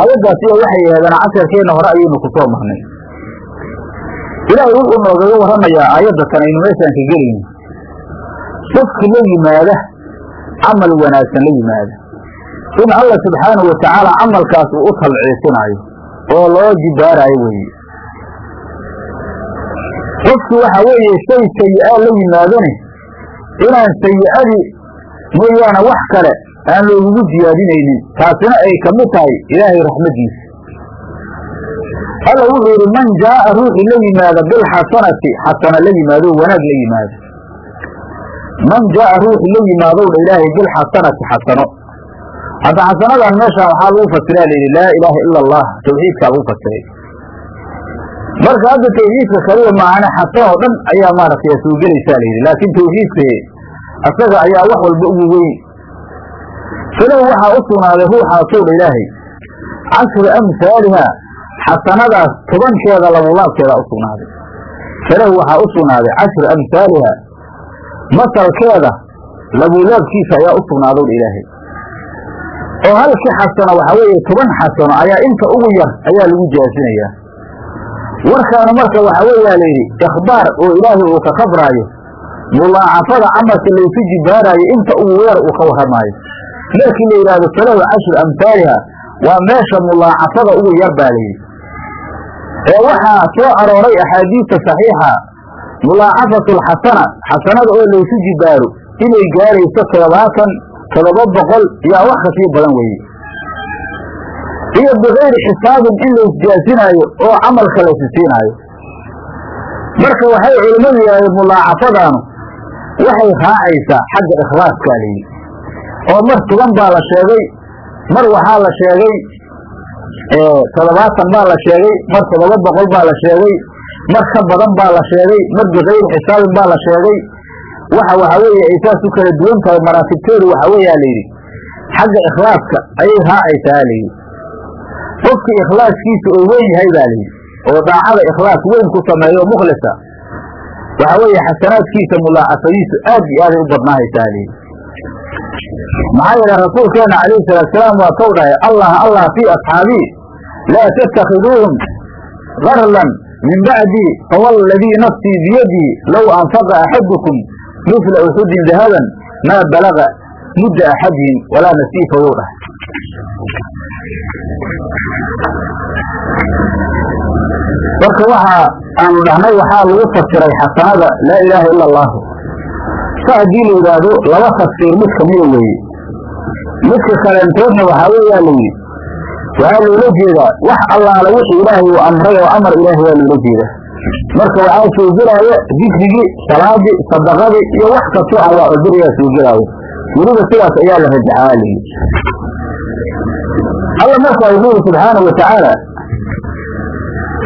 aayaddaas iyo waxay yidhahdeen casharkeenna hore ayaynu ku soo marnay. Ilaahay wuxuu noogaga warramayaa aayadda tan aynu meeshaan ka gelayno qofki la yimaada camal wanaagsan la yimaada. In alla subxaanahu watacaala camalkaas uu u talciisinaayo oo loo jibaaraayo weeye. Qofki waxa weeye shay sayi-aa la yimaadane inaan sayi-adii mooyaane wax kale aan loogugu ziyaadinaynin taasina ay ka mid tahay ilaahay raxmaddiisa alla wuxuu yidhi man jaaa ruuxii la yimaada bilxasanati xasana la yimaado wanaag la yimaado. Man jaaa ruuxii la yimaadowdha ilaahay bilxasanati xasano. Hadda xasanadan meeshaan waxaa lagu fasiraa layidhi laa ilaaha ila allah tawxiidkaa lagu fasiray marka hadda tawxiidka kaliya maahane xasan oo dhan ayaa maaragtay soo gelaysaa layidhi laakiin tawxiidka isaga ayaa wax walba ugu weyn. Filow waxaa u sugnaaday ruuxaasowdha ilaahay cashru amhaaliha xasanadaas tobankeeda labulaabkeeda u sugnaaday. Waxaa u sugnaaday cashru amhaaliha masalkeeda labulaabkiisa ayaa u sugnaadowdha ilaahay. Oo halkii xasano waxaa weeye toban xasano ayaa inta ugu yar ayaa lagu jaasinayaa warkaanu marka waxa weeyaa layidhi ikhbaar oo ilaahay uu ka khabraayo mulaacafada camalka laysu jibaaraayo inta ugu weer uu ka warramaayo. Markii la yidhaahdo falahu cashru amhaaliha waa meesha mulaacafada ugu yar baa layidhi ee waxaa soo arooray axaadiista saxiixa mulaacafatu alxasana xasanada oo laysu jibaaro inay gaarayso toddobaatan toddoba boqol yaa wax ka sii badan weeye iyo bikayri xisaabin in laysjaasinaayo oo camalka laysi siinaayo marka waxay culimmadu yidhahdeen mulaacafadaanu waxay raacaysaa xagga ikhlaaskaa layidhi oo mar toban baa la sheegay mar waxaa la sheegay toddobaatan baa la sheegay mar toddoba boqol baa la sheegay mar ka badan baa la sheegay mar bikayri xisaabin baa la sheegay waxa waxa weeye ay saas u kala duwan tahay maraatibteedu waxa weeyaa layidhi xagga ikhlaaska ayay raacaysaa layidhi qofki ikhlaaskiisa oo weyn yahay baa layidhi oo daacada ikhlaas weyn ku sameeyo mukhlisa. Waxa weeye xasanaadkiisa mulaacafadiisu aad iyo aaday u badnaahaysaa layidhi. Maxaa yeele rasuulkeena calayhi salaatusalaam waa kow dhahay allah allah fii asxaabii laa tattakhiduuhum garlan min bacdii fawalladii nafsii biyadii low anfaqa axadukum mifla uxudin dahaban maa balaga mudda axadihim walaa nasiifa wou dhahay marka waxa aanu dhahnay waxaa lagu fasiray xasanada laa ilaaha ila allahu sa haddii la yidhaahdo laba tafsiir mid kamida weeye. Midka kaleentoodna waxaa weeyaa layidhi waxaa loola jeedaa wax allaala wixii ilaahay uu amray oo amar ilaahay waa loola jeedaa. Marka waxaa soo gelaayo dikrigii salaadii sadaqadii iyo wax kastoo anwaacu biriyaa soo gelaayo. Weliba sidaas ayaa la rajaxaa layidhi alla markaa wuxuu yidhi subxaana wa tacaala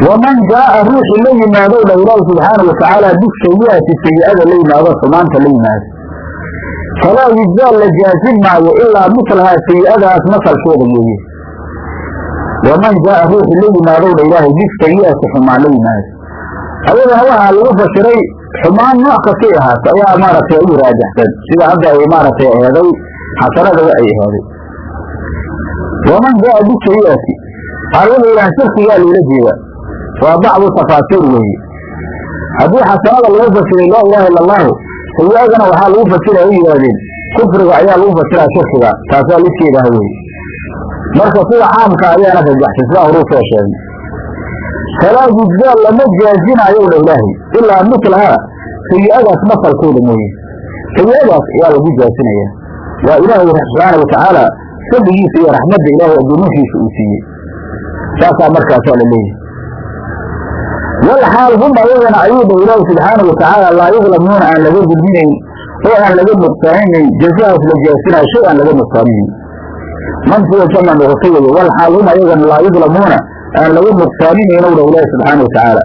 waman jaaa ruuxii la yimaadow dha ilaahi subxaana watacaala bisayi'ati sayi'ada la yimaado xumaanta la yimaado. Falaa yujzaa la jaazin maayo ilaa mislahaa sayi'adaas masalkeeda weeye. Waman jaaa ruuxii la yimaadow dha ilaahay bisayi'ati xumaan la yimaado. Ayadana waxaa lagu fasiray xumaan nooc kastay ahaato ayaa maaragtay ugu raajaxsan sida hadda ay maaragtay eeday xasanadaba ay eeday waman jaaa bisayi'ati ayada ilaah shirkigaa loola jeeda waa bacdu tafaasiir weeye haddii xasanada lagu fasiray laa ilaha illa allahu sayi-adana waxaa lagu fasira u yidhaahdeen kufriga ayaa lagu fasiraa shirkiga taasaa liskeedaha weye marka sida caamka ayaana rajaxsay sidaa horuu soo sheegay falaa yujzaa lama jaazinayo dha ilaahay ilaa mislahaa sayi-adaas masalkooda mooye sayi-adaas ayaa lagu jaazinaya waa ilaahay subxaana watacaala fadligiisa iyo raxmadda ilaahay addoommashiisa uu siiyey. Saasaa markaasaa la leeyahay. Wal xaal hum ayagana ayuu dha ilaahi subxaana watacaala laa yudlamuuna aan laga gudminayn oo aan laga nuqsaaninayn jazahaas la jaasinayo shay aan laga nuqsaaninayn mansiga jama noqota weye wal xaal hum ayagana laa yudlamuuna aan laga nuqsaaninayno dha ilaahi subxaana watacaala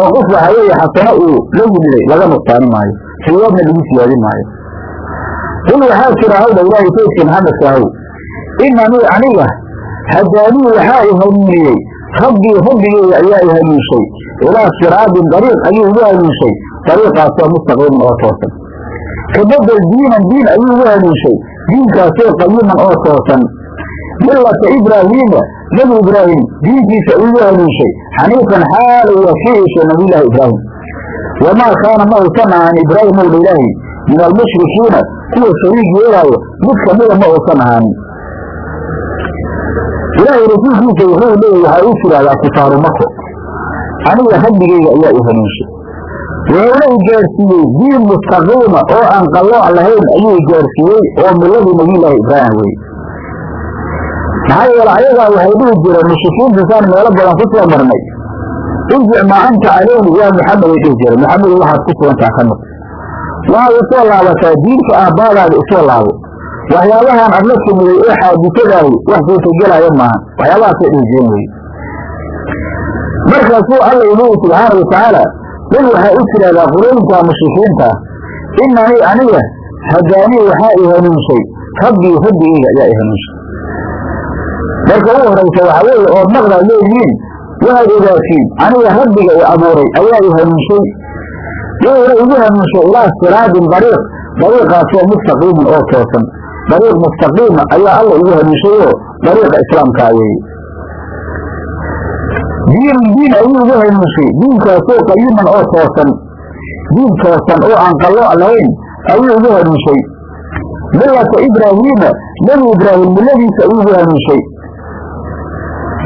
oo qof waxa weeye xasano uu la yimiday laga nuqsaanin maayo sayaadna lagu siyaadin maayo. Qul waxaa jira hawdha ilaahay sayidkii maxamedka ahow inanii aniga hadaanii waxaa i hanuuniyey rabbii rabbigeyga ayaa i hanuunshay ilaa siraadin dariiq ayuu igu hanuunshay dariiqaasoo mustaqiiman oo toosan kabadel diinan diin ayuu igu hanuunshay diinkaasoo qayiman oo toosan millata ibraahiima nebi ibraahim diinkiisa igu hanuunshay xaniifan xaala waa kii iishay nabiyullaahi ibraahim wamaa kaana ma uusan ahaan ibraahim owdha ilaahi min almushrikiina kuwa shariig yeelaayo mid kamida ma uusan ahaanin ilaahay rasuulkiisa wuxuu leeya waxaa uu tidhaahdaa kufaaru mako aniga rabbigeyga ayaa i hanuunshay wuxuuna i gaarsiiyey diin mustaqiima oo aan qallooc lahayn ayuu gaarsiiyey oo milladii nabiyullaahi ibraahim weye maxaa yeele ayagaa waxay dhihi jireen mushrikiinta saan meelo badan ku soo marnay. Irjic maa anta caleyhi yaa muxamed ay dhihi jireen. Maxamedu waxaad ku sugantaa ka noq waxaad u soo laabataa diinta aabbaadaada u soo laabo waxyaabahan adla timiday ee xaaditadaahi wax suurtagelaya maahan waxyaabahaasay dhihi jireen weye markaasuu alla ileeyi subxaana watacaala qul waxaa u tidhahdaa qulooyinkaa mushrikiinta ah inanii aniga hadaanii waxaa i hanuunshay rabbii rabbigeyga ayaa i hanuunshay. Marka u horaysa waxaa weeye ood maqdaad leeyihiin waxaad ogaatiin aniga rabbiga i abuuray ayaa i hanuunshay. Wuuna igu hanuunshay ilaa siraadin dariiq dariiqaasoo mustaqiimin oo toosan dariiq mustaqiima ayaa alla igu hanuunshayoo dariiqa islaamkaa weeye diinun diin ayuu igu hanuunshay diinkaasoo qayiman oo toosan diin toosan oo aan qallo lahayn ayuu igu hanuunshay millata ibraahiima nebi ibraahim milladiisa ayuu igu hanuunshay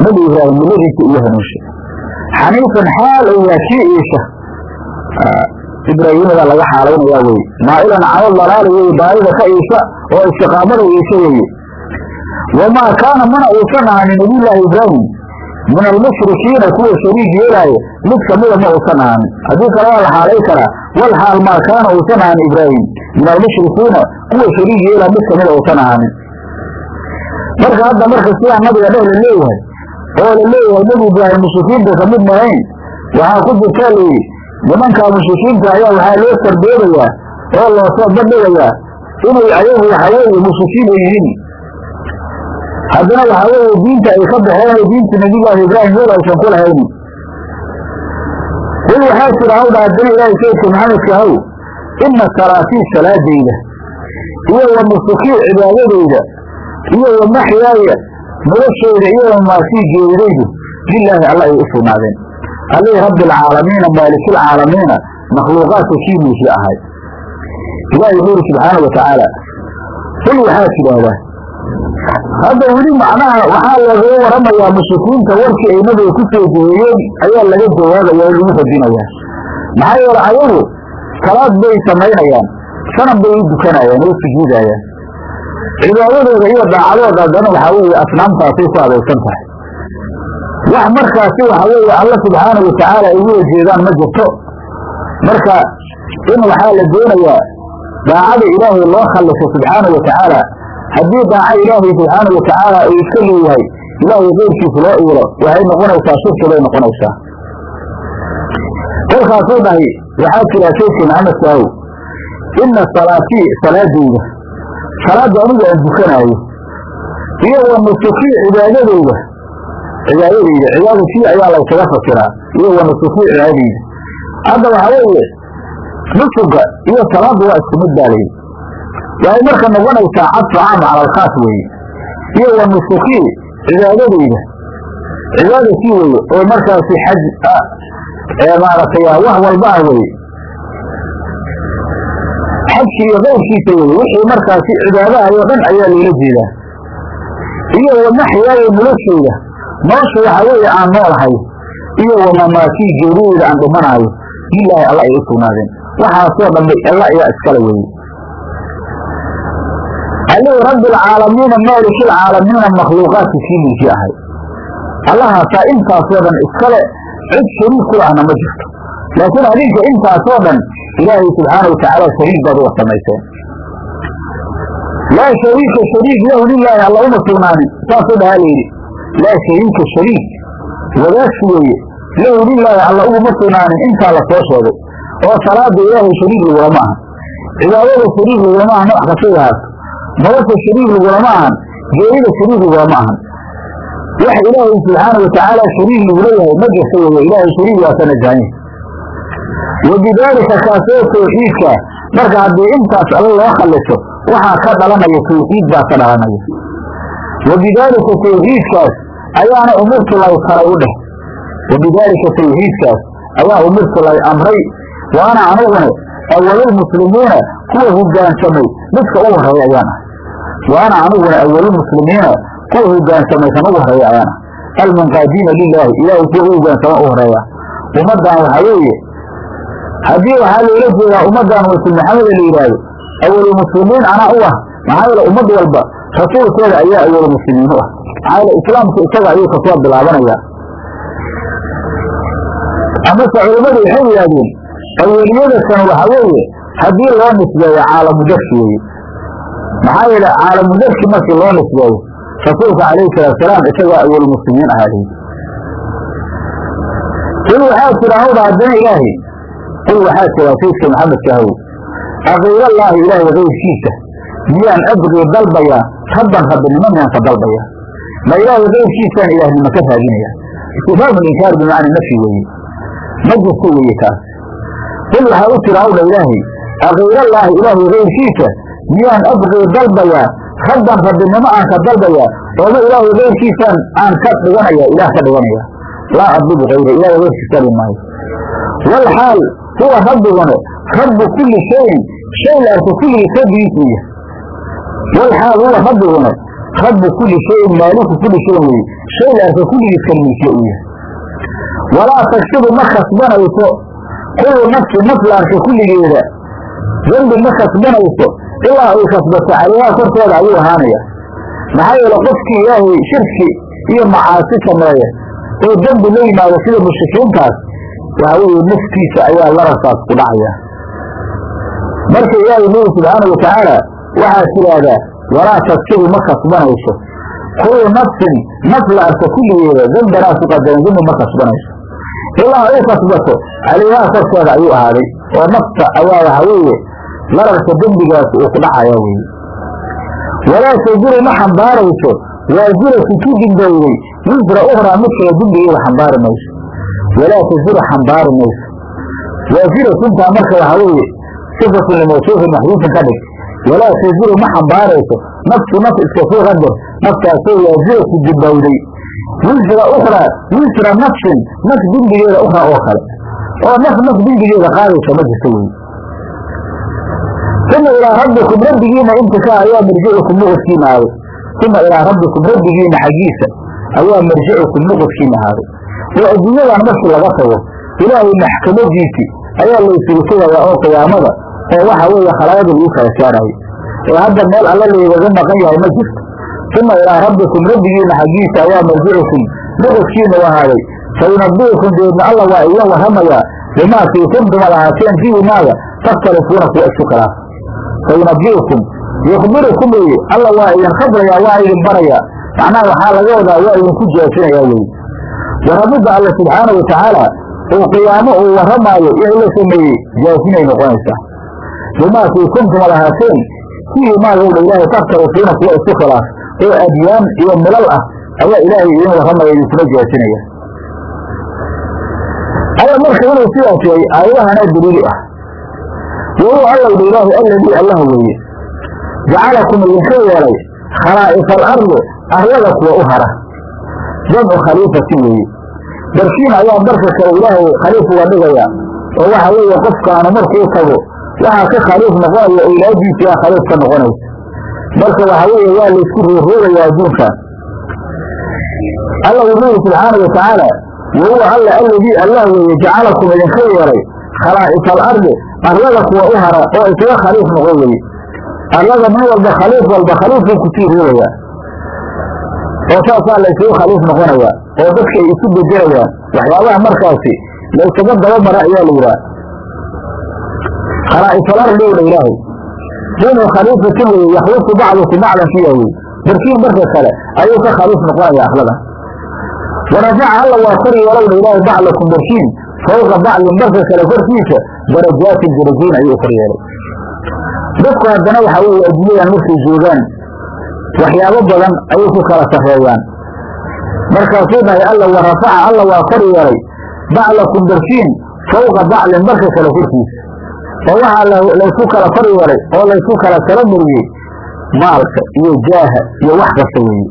nebi ibraahim milladiisa igu hanuunshay xaniifan xaal oo kii iisha ibraahimada laga xaalaynayaa weye maa'ilan cala dalaali weye baadida ka iisha oo istiqaamada iisha weeye wamaa kaana mana uusan ahaanin nabiyullaahi ibraahim. Min almushrikiina kuwa shariig yeelaayo mid kamida ma uusan ahaanin. Haddii kale waa la xaalay karaa. Wal xaal maa kaana uusan ahaanin ibraahim. Min almushrikiina kuwa shariig yeelaa mid kamida uusan ahaanin. Marka hadda marka sidaa nabiga dheh la leeyahay oo la leeyahay nebi ibraahim mushrikiinta ka mid mahayn waxaa ku jirtaa layidhi nimankaa mushrikiinta ayaa waxaa loo sardoobayaa oo loo soo bandhigayaa inay ayagu waxa weeye mushrikiin ay yihiin. Haddana waxaa weeye diinta ay ka baxeen diinta nabiyullaahi ibraahim weel aysan ku lahayni qul waxaa jira hawdha haddana ilaahay saydka maxamedka ahow ina salaatii salaadayda iyo wa nusukii cibaadadayda iyo wa maxyaaya noloshayda iyo wa maasii geeridaydu lilaahi alla ay u sugnaadeen allihii rabbi alcaalamiina maalikilcaalamiina makhluuqaadka kiimiisii ahay ilaahay wuxuu yidhi subxaana wa tacaala qul waxaad tidhaahdaa hadda weli macnaha waxaa lagaga waramayaa mushrikiinta warkii ay nabiga ku soo jeeyeen ayaa laga jawaabaya oo lagu radinayaa maxaa yeele ayagu salaad bay samaynayaan sanab bay u dukanayaan oo sujuudayaan cibaadadooda iyo daacadooda haddana waxaa weeye asnaamtaasay ku adaysan tahay wax markaasi waxa weeye alla subxaana wa tacaala ay uga jeedaan ma jirto. Marka in waxaa la doonayaa daacada ilaahay loo khalliso subxaana wa tacaala haddii daaco ilaahay subxaana wa tacaala uu iska leeyahay ilaahay keyrkiisa loo iilo waxay noqonaysaa shirki bay noqonaysaa. Kolkaasuu dhahay waxaa jira sheekii maxamed saaw ina salaatii salaadayda salaadda anigu aan dukanaayo iyo nusukii cibaadadayda cibaadadayda cibaadatii ayaa laysaga fasiraa iyo wa nusukii cibaadadayda hadda waxaa weeye nusuga iyo salaadda waa isku mid baa layidhi. Waxay marka noqonaysaa cadfu caam weeye iyo wa nusukii cibaadadayda cibaadatii weye oo markaasi xaj maaragtay wax walba ah xajki iyo qeyrkiisa weye wixii markaasi cibaadahayo dhan ayaa loola jeedaa. Iyo wamaxyaayo noloshayda nolosha waxaa weeye aan noolahay iyo wamamaatii geeriyeyda aan dhimanaayo lilaahi alla ay u sugnaadeen. Waxaasoo dhambe alla ayaa iskale weye alihi rabbialcaalamiina maalikilcaalamiina makhluuqaadka kii milkii ahay. Allahaasaa intaasoo dhan iskale cid shariik ku ahna ma jirto. Laakiin adinka intaasoo dhan ilaahay subxaana watacaala shariik baad uga samayseen laa shariika shariik lahu lilaahi alla uma sugnaanin saasuu dhahaa layidhi laa shariika shariik wadaagsi weeye lahu lilaahi alla uguma sugnaanin intaa la soo sheegay. Oo salaada ilaahay shariik lagulama ahan. Cibaadada shariik lagulama ahan wax kastay nolosha shariik lagulama ahan geerida shariik lagulama ahan. Wax ilaahay subxaana watacaala shariik lagu ma jirta weye ilaahay shariik waa ka najahanya wabidaalika kaasoo tawxiidka marka haddii intaas alla loo khaliso waxaa ka dhalanaya tawxiid baa ka dhalanaya. Wabidaalika tawxiidkaas ayaana lay faray u dheh. Wabidaalika tawxiidkaas ayaa lay amray. Waana aniguna awalulmuslimiina kuwa hogaansamay midka ugu horreeya ayaan ah waana aniguna awalulmuslimiina kuwa hogaansamay kan ugu horreeya ayaan ah almunqaadiina lilaahi ilaahay kuwa u hogaansama u horreeya ummaddan waxaa weeye haddii waxaa loola jeedaa ummaddan wasul maxameda la yidhaahdo awalumuslimiin anaa u ah. Maxaa yeele ummad walba rasuulkeeda ayaa awalumuslimiin u ah. Yeele islaamku isaga ayuu ka soo bilaabanayaa. Amase culimmadu waxay yidhahdeen aweliyadakan waxaa weeye haddii loo nisbeeyo caalamudarki weeye maxaa yeele caalamudarki markii loo nisbeeyo rasuulka calayhi salaatusalaam isagaa awalumuslimiin ahaaday qul waxaa jira haddana ilaahay. Qul waxaa jira sayidka maxamedka haw aqiirallaahi ilaahay keyrkiisa miyaan abqii dalbayaa rabban rabbinimo miyaan ka dalbayaa ma ilaahay keyrkiisaan ilaahnimo ka raadinaya istifhaamu linkaar bimacna nafyi weeye ma jirto weeye taas qul waxaa u jira hawdha ilaahay aqiirallaahi ilaahay keyrkiisa miyaan abqii dalbayaa rabban rabbinimo aan ka dalbayaa ooma ilaahay keyrkiisaan aan ka dhiganaya ilaah ka dhiganaya laa adlibu kayra ilahay keyrkiis dalbi maayo walxaal huwa rabbiguna rabbu kulli shayin shay la arko kulligiis rabbigiis uu yahay walxaal huwa rabbiguna rabbu kulli shayin maaliku kulli shayin weye shay la arko kulligiis ka milkiye uu yahay walaa tagsibu ma kasbanayso kullu nafsi naf la arko kulligeeda. Dembi ma kasbanayso ilaa ay kasbato calayhaa korteeda ayuu ahaanaya. Maxaa yeele qofkii ilaahay shirki iyo macaasi sameeya oo dembi la yimaado sida mushrikiintaas waxaa weeye naftiisa ayaa lararkaas ku dhacaya. Marka ilaahay leeyi subxaana watacaala waxaad tidhaahdaa walaa tagsibu ma kasbanayso. Kullu nafsin naf la arko kulligeeda dembanaa ku qadaran dembi ma kasbanayso. Ilaa ay kasbato calayhaa korteeda ayuu ahaaday oo nafta ayaa waxa lararka dembigaas uu ku dhacaya weeye. Walaa tajiru ma xambaarayso waajiratu ku dembowday wisra ukhraa mid kale dembigeeda xambaari mayso. Walaa taziru xambaari mayso. Waajiratuntaa marka waxaa weeye sifatun limawsuufin maxduufin ka dhig walaa taziru ma xambaarayso. Nafsu naf iska soo qadar naftaasoo waajiratu dembowday wisra ukhraa wisra nafsin. Naf dembigeeda ukhraa oo kale. Oo naf naf dembigeeda qaadaysa ma jirto weye uma ilaa rabbikum rabbigiina intika ayaa marjicukum muqudkiina ahaaday uma ilaa rabbikum rabbigiina xaggiisa ayaa marjicukum muqudkiina ahaaday oo adduunyadan markii laga tago. Ilaahay maxkamadiisii ayaa laysugu tegayaa oo qiyaamada oo waxa weeye khalaayada lagu kala saarayo oo hadda meel alla laygaga maqan yahay ma jirto. Uma ilaa rabbikum rabbigiina xaggiisa ayaa marjicukum. Muqudkiina u ahaaday fayunabiukum deedna alla waa iga warramayaa. Bimaa kii kuntum ad ahaateen fiihi maaga takhtalifuuna kuwa isku khilaaf fayunabiukum yukhbirukum weye alla waa idin khabrayaa waa idin barayaa. Macnaha waxaa laga wadaa waa idinku jeesinayaa weye waramidda alle subxaana watacaala uu qiyaamo uu warramaayo wixii la sameeyey jaasinay noqonaysaa bimaakii kuntum ad ahaateen fiihi maagowdha ilaahay takhtarufiina kuwa isku khilaaf oo adyaan iyo milal ah ayaa ilaahay idiin warramaya idinkuna jaasinaya alla marka inuu sidaas yahay aayadahanaa daliili ah wahuwa allowdha ilaahi alladii allah weeye jacalakum idinka yeelay khalaa'ifa alardi arlada kuwa u hara jamcu khaliifatin weeye darkiin ayaa marka kale ilaahay khaliif uga dhigaya oo waxa weeye qofkaanu markuu tago waxaa ka khaliif noqonaya awlaadiisa yaa khaliif ka noqonaysa marka waxa weeye waa laysku rooroogayaa adduunkan alla wuxuu yidhi subxaana wa tacaala wahuwa alla alladii allah weeye jacalakum idinka yeelay khalaa'ifa alardi arlada kuwa u hara oo isaga khaliif noqon weye arlada nin walba khaliif walba khaliifbuu ku sii roogayaa oo saasaa laysugu khaliif noqonayaa oo dadka ay isu bedelayaan waxyaabaha markaasi laysaga daba mara ayaa la yidhaha khalaa'ifalardi owdha ilaahay diinu khaliifatin weye yakhlufu bacdukum bacdan fiiha wey darkiin marka kale ayuu ka khaliif noqonaya arlada warafaca alla waa kor yeelowdha ilaahay baclakum darkiin fawqa bacdin marka kale korkiisa darajaatin darajiin ayuu kor yeelay dadku haddana waxa weeye adduunyadan markay joogaan waxyaabo badan ayay ku kala sarreeyaan markaasuu dhahay alla wa rafaca alla waa kor yeelay baclakum darkiin fawqa baclin marka kale korkiisa oo waxaa laysku kala kor yeelay oo laysku kala tala mariyey maalka iyo jaaha iyo wax kasta weeye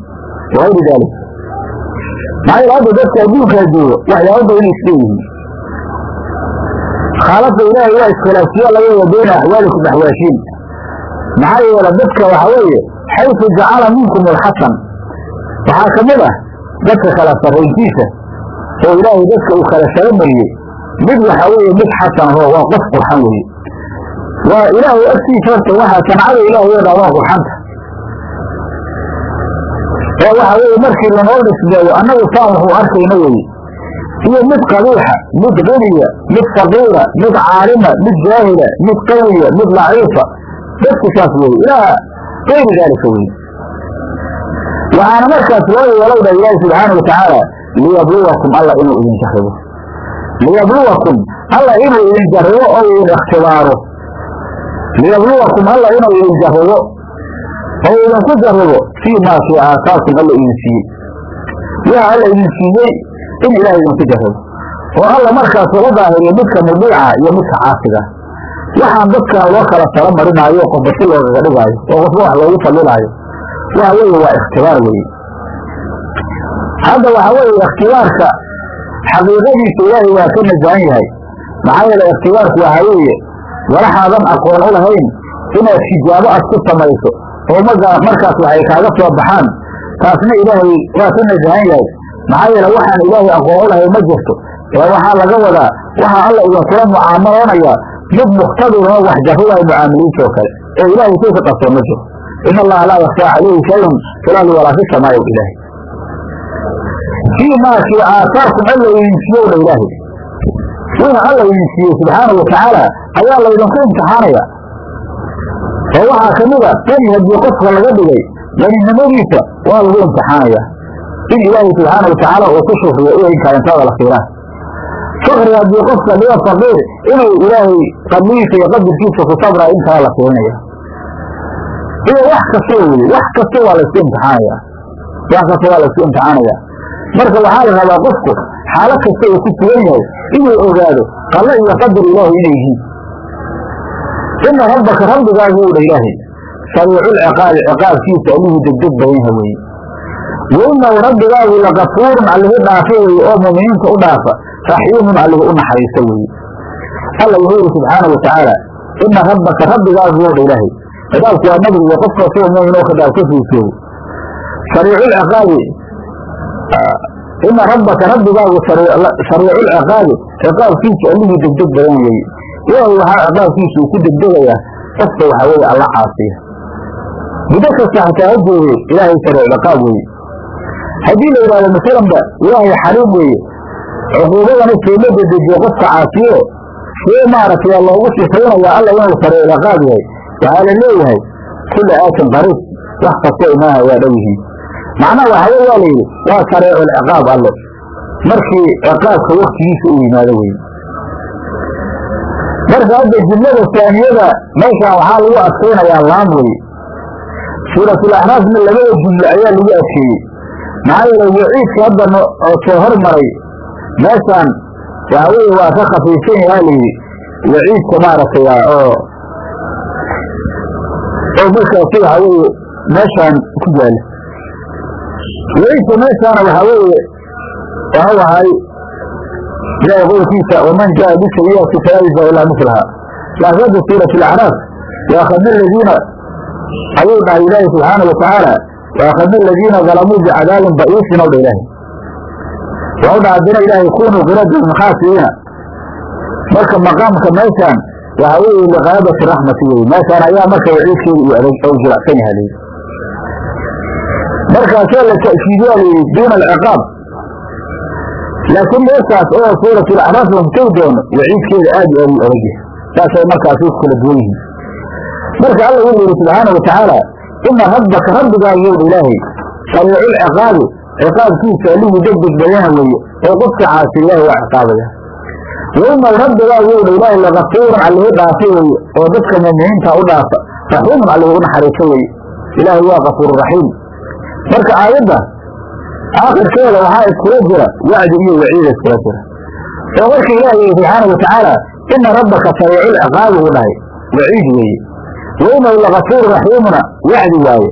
wagayri daalik maxaa yeele hadda dadka adduunkaa jooga waxyaabo badan isleeyihiin khaalada ilaahay waa iskhilaafsiya laga wada bayna axwaalikum axwaashiin. Maxaa yeele dadka waxa weeye xaysu jacala minkum alxasan waxaa ka mid ah dadka kala sarrayntiisa oo ilaahay dadka uu kala sara mariyey. Mid waxa weeye mid xasan oo waa qof qurxan weeye waa ilaahay agtiisa horta waxaa sancada ilaahay oo dhaa waa qurxanta oo waxa weeye markii lanoo nisbeeyo annagu saan waxuu arkayna weye iyo mid qabiixa mid qaniya mid faqiira mid caalima mid jaahila mid qawiya mid laciifa. Dadku saas weye ilaa gayri daalika weye waxaana markaas loo yeelowdha ilaahi subxaana watacaala liyabluwakum alla inuu idin jaribo liyabluwakum alla inuu idin jaribo oo idin ikhtibaaro liyabluwakum alla inuu idin jaribo oo idinku jaribo fii maa fii aataakum alla idin siiyey waxa alla idin siiyey in ilaah idinku jaribo oo alla markaas uga daahiriyo midka mudiica iyo midka caasiga waxaan dadka loo kala tala marinaayo qofba si loogaga dhigaayo oo qofba wax loogu fadilaayo waxa weeye waa ikhtibaar weye hadda waxa weeye ikhtibaarka xaqiiqadiisa ilaahay waa ka nasahan yahay maxaa yeele ikhtibaarku waxa weeye walaxaadan aqoon u lahayn inaad tijaabo ad ku samayso oo maga markaas waxay kaaga soo baxaan. Taasna ilaahay waa ka nasahan yahay. Maxaa yeele waxaan ilaahay aqoon u lahayn ma jirto. Ee waxaa laga wadaa waxaa alla idinkula mucaamaloonaya mid mukhtabiroo wax jarribayo mucaamiliinta oo kale. Oo ilaahay say ka qarsoon ma jiro in allaha laa yakfaa calayhi shayun fi walaa fi samaa'i ilaahi fii maakii aataakum alla idin siiyowdha ilaahay wixii alla idin siiyey subxaana wa tacaala ayaa laydinku imtixaanaya oo waxaa ka mid a qani haddii qofka laga dhigay qaninimadiisa waa lagu imtixaanaya in ilaahay subxaana wa tacaala uu ku shukriyo iyo inkaintaada la fiiraan. Fakri haddii qofka dhiga faqiir inuu ilaahay qadligiisa iyo qadirkiisa ku sabraa in kala la fiirinaya iyo wax kasta weye wax kasta waa laysku imtixaanaya wax kasta waa laysku imtixaanaya marka waxaa la rabaa qofku xaalo kasta uu ku sugan yahay inuu ogaado qallo iyo qadar ilaahay inay yihiin. Ina rabbaka rabbigaagu dha ilaahay. Sariiculciqaabi ciqaabkiisa allihii degdeg badanha weeye. Wainahu rabbigaagu lakafuurun allihi dhaafa weeye oo muminiinta u dhaafa raxiimun allihi u naxariista weeye. Alla wuxuu yihi subxaana wa tacaala ina rabbaka rabbigaagu dha ilaahay. Ciqaabku waa iyo qof kastoo mumin oo kadaab ka fiisoobo sariiculciqaabi ina rabbaka rabbigaagu sariiculciqaabi ciqaabkiisa allihii degdeg badan weeye ilaahay waxaa ciqaabkiisa uu ku degdegayaa qofka waxa weeye alla caasiya muddo kasta hataa ha jooge ilaahay sariic ciqaab weeye haddii la yidhahdo masalanba ilaahay xariim weeye cuquubadana sooma dedejiyo qofka caasiyo see maaragtay loogu sifaynaya alla inuu sariic ciqaab yahay waxaa la leeyahay kulla aatin qariib wax kastoo imaaha waa dhow yihiin macnaha waxawe waa layidhi waa sariiculciqaab alle markii ciqaabka waktigiisa u yimaado wey marka hadda jumlada saaniyada meeshaan waxaa lagu adkaynayaa laam wey suuratulaxraafna labada jumle ayaa lagu adkeeyey. Maxaa yeele waciidka hadda oo soo hormaray meeshaan waxa weye waa ka khafiifsan yahaa layidhi waciidka maaragtay oo oo markaasi waxa weye meeshaan ku yaalla waciidka meeshaana waxaa weeye waxau ahay ilahay qowlkiisa waman jaa bisayiati falaa yujza ilaa mislaha laakiin hadda suurat alacraaf waakhadna aladiina ayuu dhahay ilaahi subxaana watacaala waakhadna aladiina dalamuu bicadaabin ba'iisin ow dha waxau dha haddana ilaahay kunuu qiradan khaasiyiina marka maqaamka meeshaan waxa weeye liqaabati raxmati wey meeshaan ayaa marka waciidkeeda uu adag ou jilacsan yaha markaasaa la ta'kiidiyaa layidhi duuna alciqaab. Laakiin meeshaas oo suuratulacraaf la mutagi doono waciidkeeda aad iyo aad u adag yahay saasay markaas u kala duwan yihiin. Marka alla wuxuu yidhi subxaana wa tacaala ina rabbaka rabbigaagiyow ilaahay sariiculciqaabi ciqaabkiisa allihii degdeg badana weeye oo qofka caasi ilaahay waa ciqaabaya. Wainaw rabbigaagiyow dha ilaahay lagafuurun allihi dhaafa weeye oo dadka muuminiinta u dhaafa raxiimun allihi u naxariiso weeye. Ilaahay waa kafuururaxiim marka aayadda aakhirkeeda waxaa iskula jira wacdi iyo waciida iskula jira. Oo marka ilaah yihi subxaana watacaala ina rabbaka sariiculciqaabi uu dhahay. Waciid weeye wainahu lagafuur raxiimuna wacdi waaye.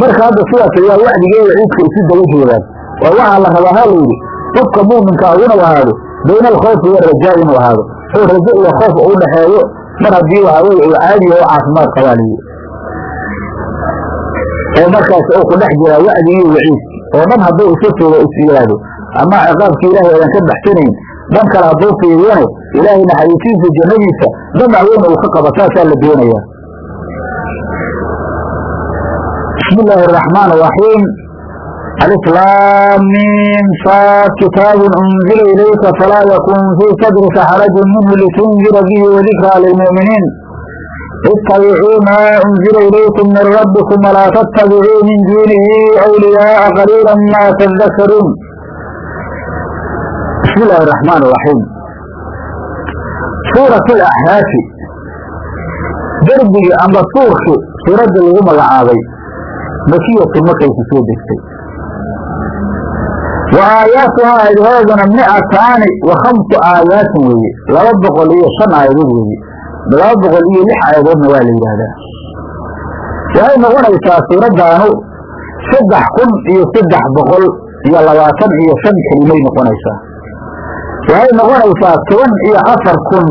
Marka hadda sidaas ayaa wacdigee waciidka isu daba jeedaan oo waxaa la rabaa ha layidhi qofka muuminkaa inuu ahaado bayna alkhawfi warajaa inuu ahaado oo rajo iyo khoof u dhaxeeyo mar haddii waxaa weye uu caadiya oo caafimaad qabaa oo markaas uu ku dhex jiraa wacdi iyo waciid oo dhan hadduu isu sugo is yidhaahdo ama ciqaabkii ilaahay ayaan ka baxsanayn dhan kale hadduu fiiriyano ilaahay naxariisiisa jannadiisa damac weyn uu ka qaba saasaa la doonayaa. Bismi illaahi araxmaan araxiim alislaamiin saad kitaabun unzila ilayka falaa yakun fii sadrika xarajun minhu litundira bihi wadikraa lilmu'miniin ittabicuu maa unzila ilaykum min rabbikum walaa tattabicuu min duunihi awliyaa'a qaliila maa tadakaruun bismi illaahi araxmaan araxiim suurat alaxraafi derbigii amba suurkii suuradda lagu magacaabay makiyatun markayku soo degtay wa aayaatuhaa aayadahooduna mi'ataani wa khamsu aayaatin weeye laba boqol iyo shan aayadood weeye laba boqol iyo lix aayadoodna waa la yidhaahdaa. Waxay noqonaysaa suuraddaanu saddex kun iyo saddex boqol iyo labaatan iyo shan kelimay noqonaysaa. Waxay noqonaysaa toban iyo afar kun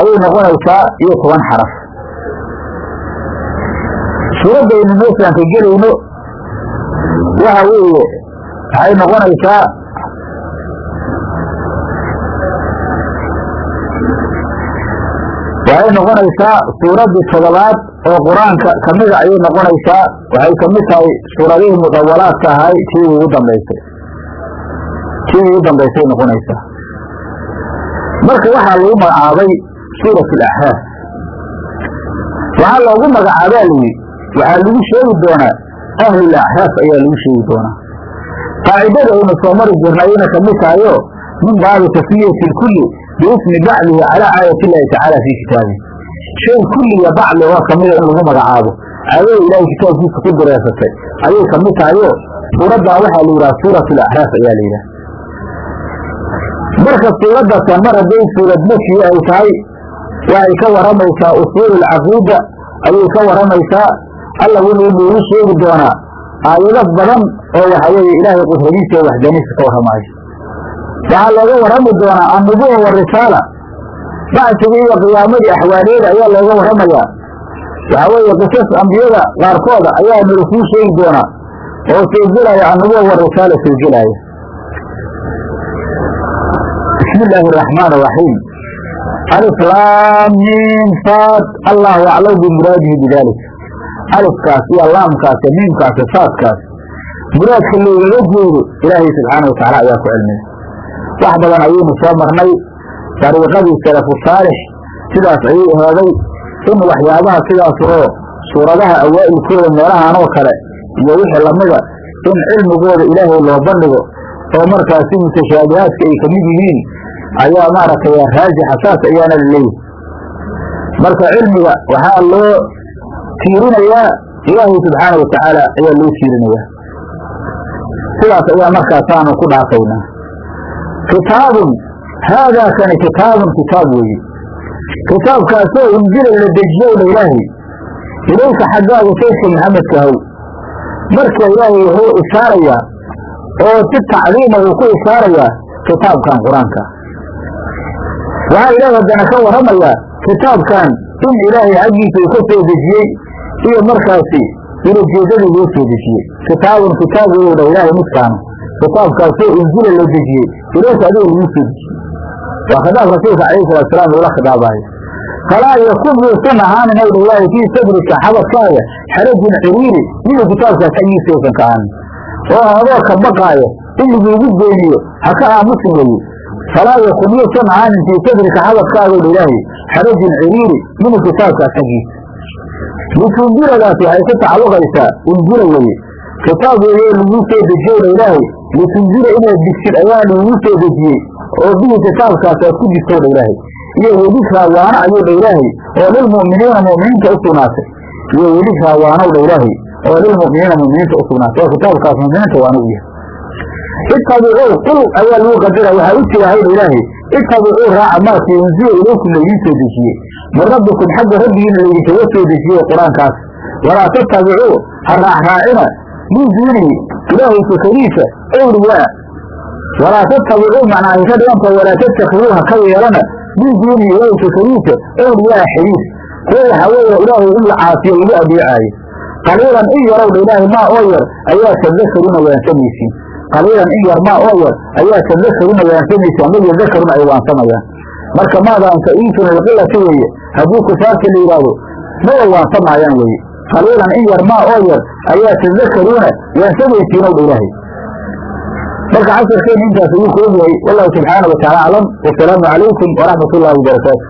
ayay noqonaysaa iyo toban xaraf. Suuraddaynu meeshaan ka gelayno waxa weeye waxay noqonaysaa waxay noqonaysaa suuraddii todobaad oo qur'aanka. Kamida ayay noqonaysaa waxay ka mid tahay suuradihii mudawalaadka ahay tii ugu dambaysay tii ugu dambaysay noqonaysaa. Marka waxaa lagu magacaabay suurat alaxraaf waxaa loogu magacaabaa layidhi waxaa lagu sheegi doonaa ahlul axraaf ayaa lagu sheegi doonaa. Qaacidada aynu soo mari jirna ayayna ka mid tahayo min baabi tasmiyati lkulli biismi bacdihi calaa aayat illahi tacaala fii kitaabihi shay kulliga bacli oo kamida in lagu magacaabo aayada ilaahay kitaabkiisa ku direesatay ayay ka mid tahayo suuraddaa waxaa la yidhaha suurat alaxraaf ayaa la yidhaha marka suuraddasan mar hadday suurad makiya ay tahay waxay ka waramaysaa usuul alcaqiida ayay ka waramaysaa alla wuxuu noogu sheegi doonaa aayado badan oo waxa weeye ilaahay qudradiisa waxdaniisa ka warramaayo waxaa looga warrami doonaa annubuwa warisaala bacsiga iyo qiyaamadii axwaaleeda ayaa looga warramayaa waxaa weeye qisas ambiyada qaarkooda ayaa nala kuu sheegi doonaa oo soo gelaya annubuwa warisaala soo gelaya. Bismi illaahi araxmaan araxiim alislaamiin saad allahu aclam bimuraadihi bidalik. Alifkaas iyo laamkaas miimkaas saadkaas muraadka loogaga jeedo ilaahay subxaana watacaala ayaa ku cilmiya wax badan ayaynu soo marnay. Dariiqadii salafu saalix sidaas ayay ahaaday in waxyaabaha sidaas oo suuradaha awaa'ilkooda meelahan oo kale iyo wixii lamida in cilmigooda ilaahay loo bandhigo oo markaasi mutashaabihaadka ay ka mid yihiin ayaa maaragtay raajixa saas ayaana laleeyahy marka cilmiga waxaa loo tiirinayaa ilaahay subxaana watacaala ayaa loo tiirinayaa. Sidaas ayaa markaasaanu ku dhaafaynaa kitaabun. Haadaa kani kitaabun kitaab weeye kitaabkaasoo unzila la dejiyowdha ilaahay. Ilayka xaggaaga saydka maxamedka how marka ilaahay wuxuu ishaarayaa oo si tacdiima uu ku ishaarayaa kitaabkan qur'aanka. Waxaa ilaahay haddana ka warramayaa kitaabkan in ilaahay xaggiisa uu ka soo dejiyey iyo markaasi ulajeedadii loo soo dejiyey. Kitaabun kitaab weyowdha ilaahay midkaanu. Kitaabkaasoo unzila la dejiyey ilayka adiga lagu dejiyey waa khitaab rasuulka calayhi salatu salaam uula khidaabayo falaa yakun yuusan ahaanin owdha ilaahay fii sadrika xabadkaaga xarajin ciriiri miduu kitaabkaas xaggiisa uusan ka ahaanin oo adoo ka baqaayo in laguugu beeniyo ha ka aamusin weye falaa yakun yuusan ahaanin fii sadrika xabadkaaga owdha ilaahay xarajin ciriiri minuu kitaabkaas xaggiisa litundiradaas waxay ku tacalluqaysaa unzira weye kitaab weeye laguu soo dejiyowdha ilaahay litundira inaad digsid ayaa lagugu soo dejiyey oo bihi kitaabkaas aad ku digtowdha ilaahay. Iyo wedikraa waana ayuudha ilaahay oo lilmu'miniina mu'miniinta u sugnaatay. Iyo wedikraa waanowdha ilaahay oo lilmu'miniina mu'miniinta u sugnaatay. Oo kitaabkaas mu'miniinta waana u yahay. Ittabicuu qul ayaa lagu qadira waxaa u jira hayda ilaahay. Ittabicuu raaca maakii unzila ilaykum laydiin soo dejiyey. Min rabbikum xagga rabbigiina laydinkaga soo dejiyey qur'aankaas. Walaa tattabicuu ha raacraacina min duunihi ilaahay sukadiisa awliyaa walaa tattabicuu macnaa ka dhiganta walaa tattakhiduu ha ka yeelana min duunihi ilaahay sukadiisa awliyaa xiriir kuwa waxaa weeye ilaahay in la caasiyo lagu adeecaayo qaliilan in yarowdha ilaahay maa oo yar ayaa tadakaruna waansamaysiin qaliilan in yar maa oo yar ayaa tadakaruna waansamaysiin ama yadakaruna ay waansamayaan marka maadaamka iitun ilqilati weeye haddii kufaarta la yidhaahdo maba waansamaayaan weeye qaliilan in yar maa oo yar ayaa tadakaruuna waansamaysiinowdha ilaahay. Marka casharkeena intaas ayuu ku ogyahay wallahu subxaana wa taala aclam wasalaamu calaykum waraxmat ullahi wabarakaatu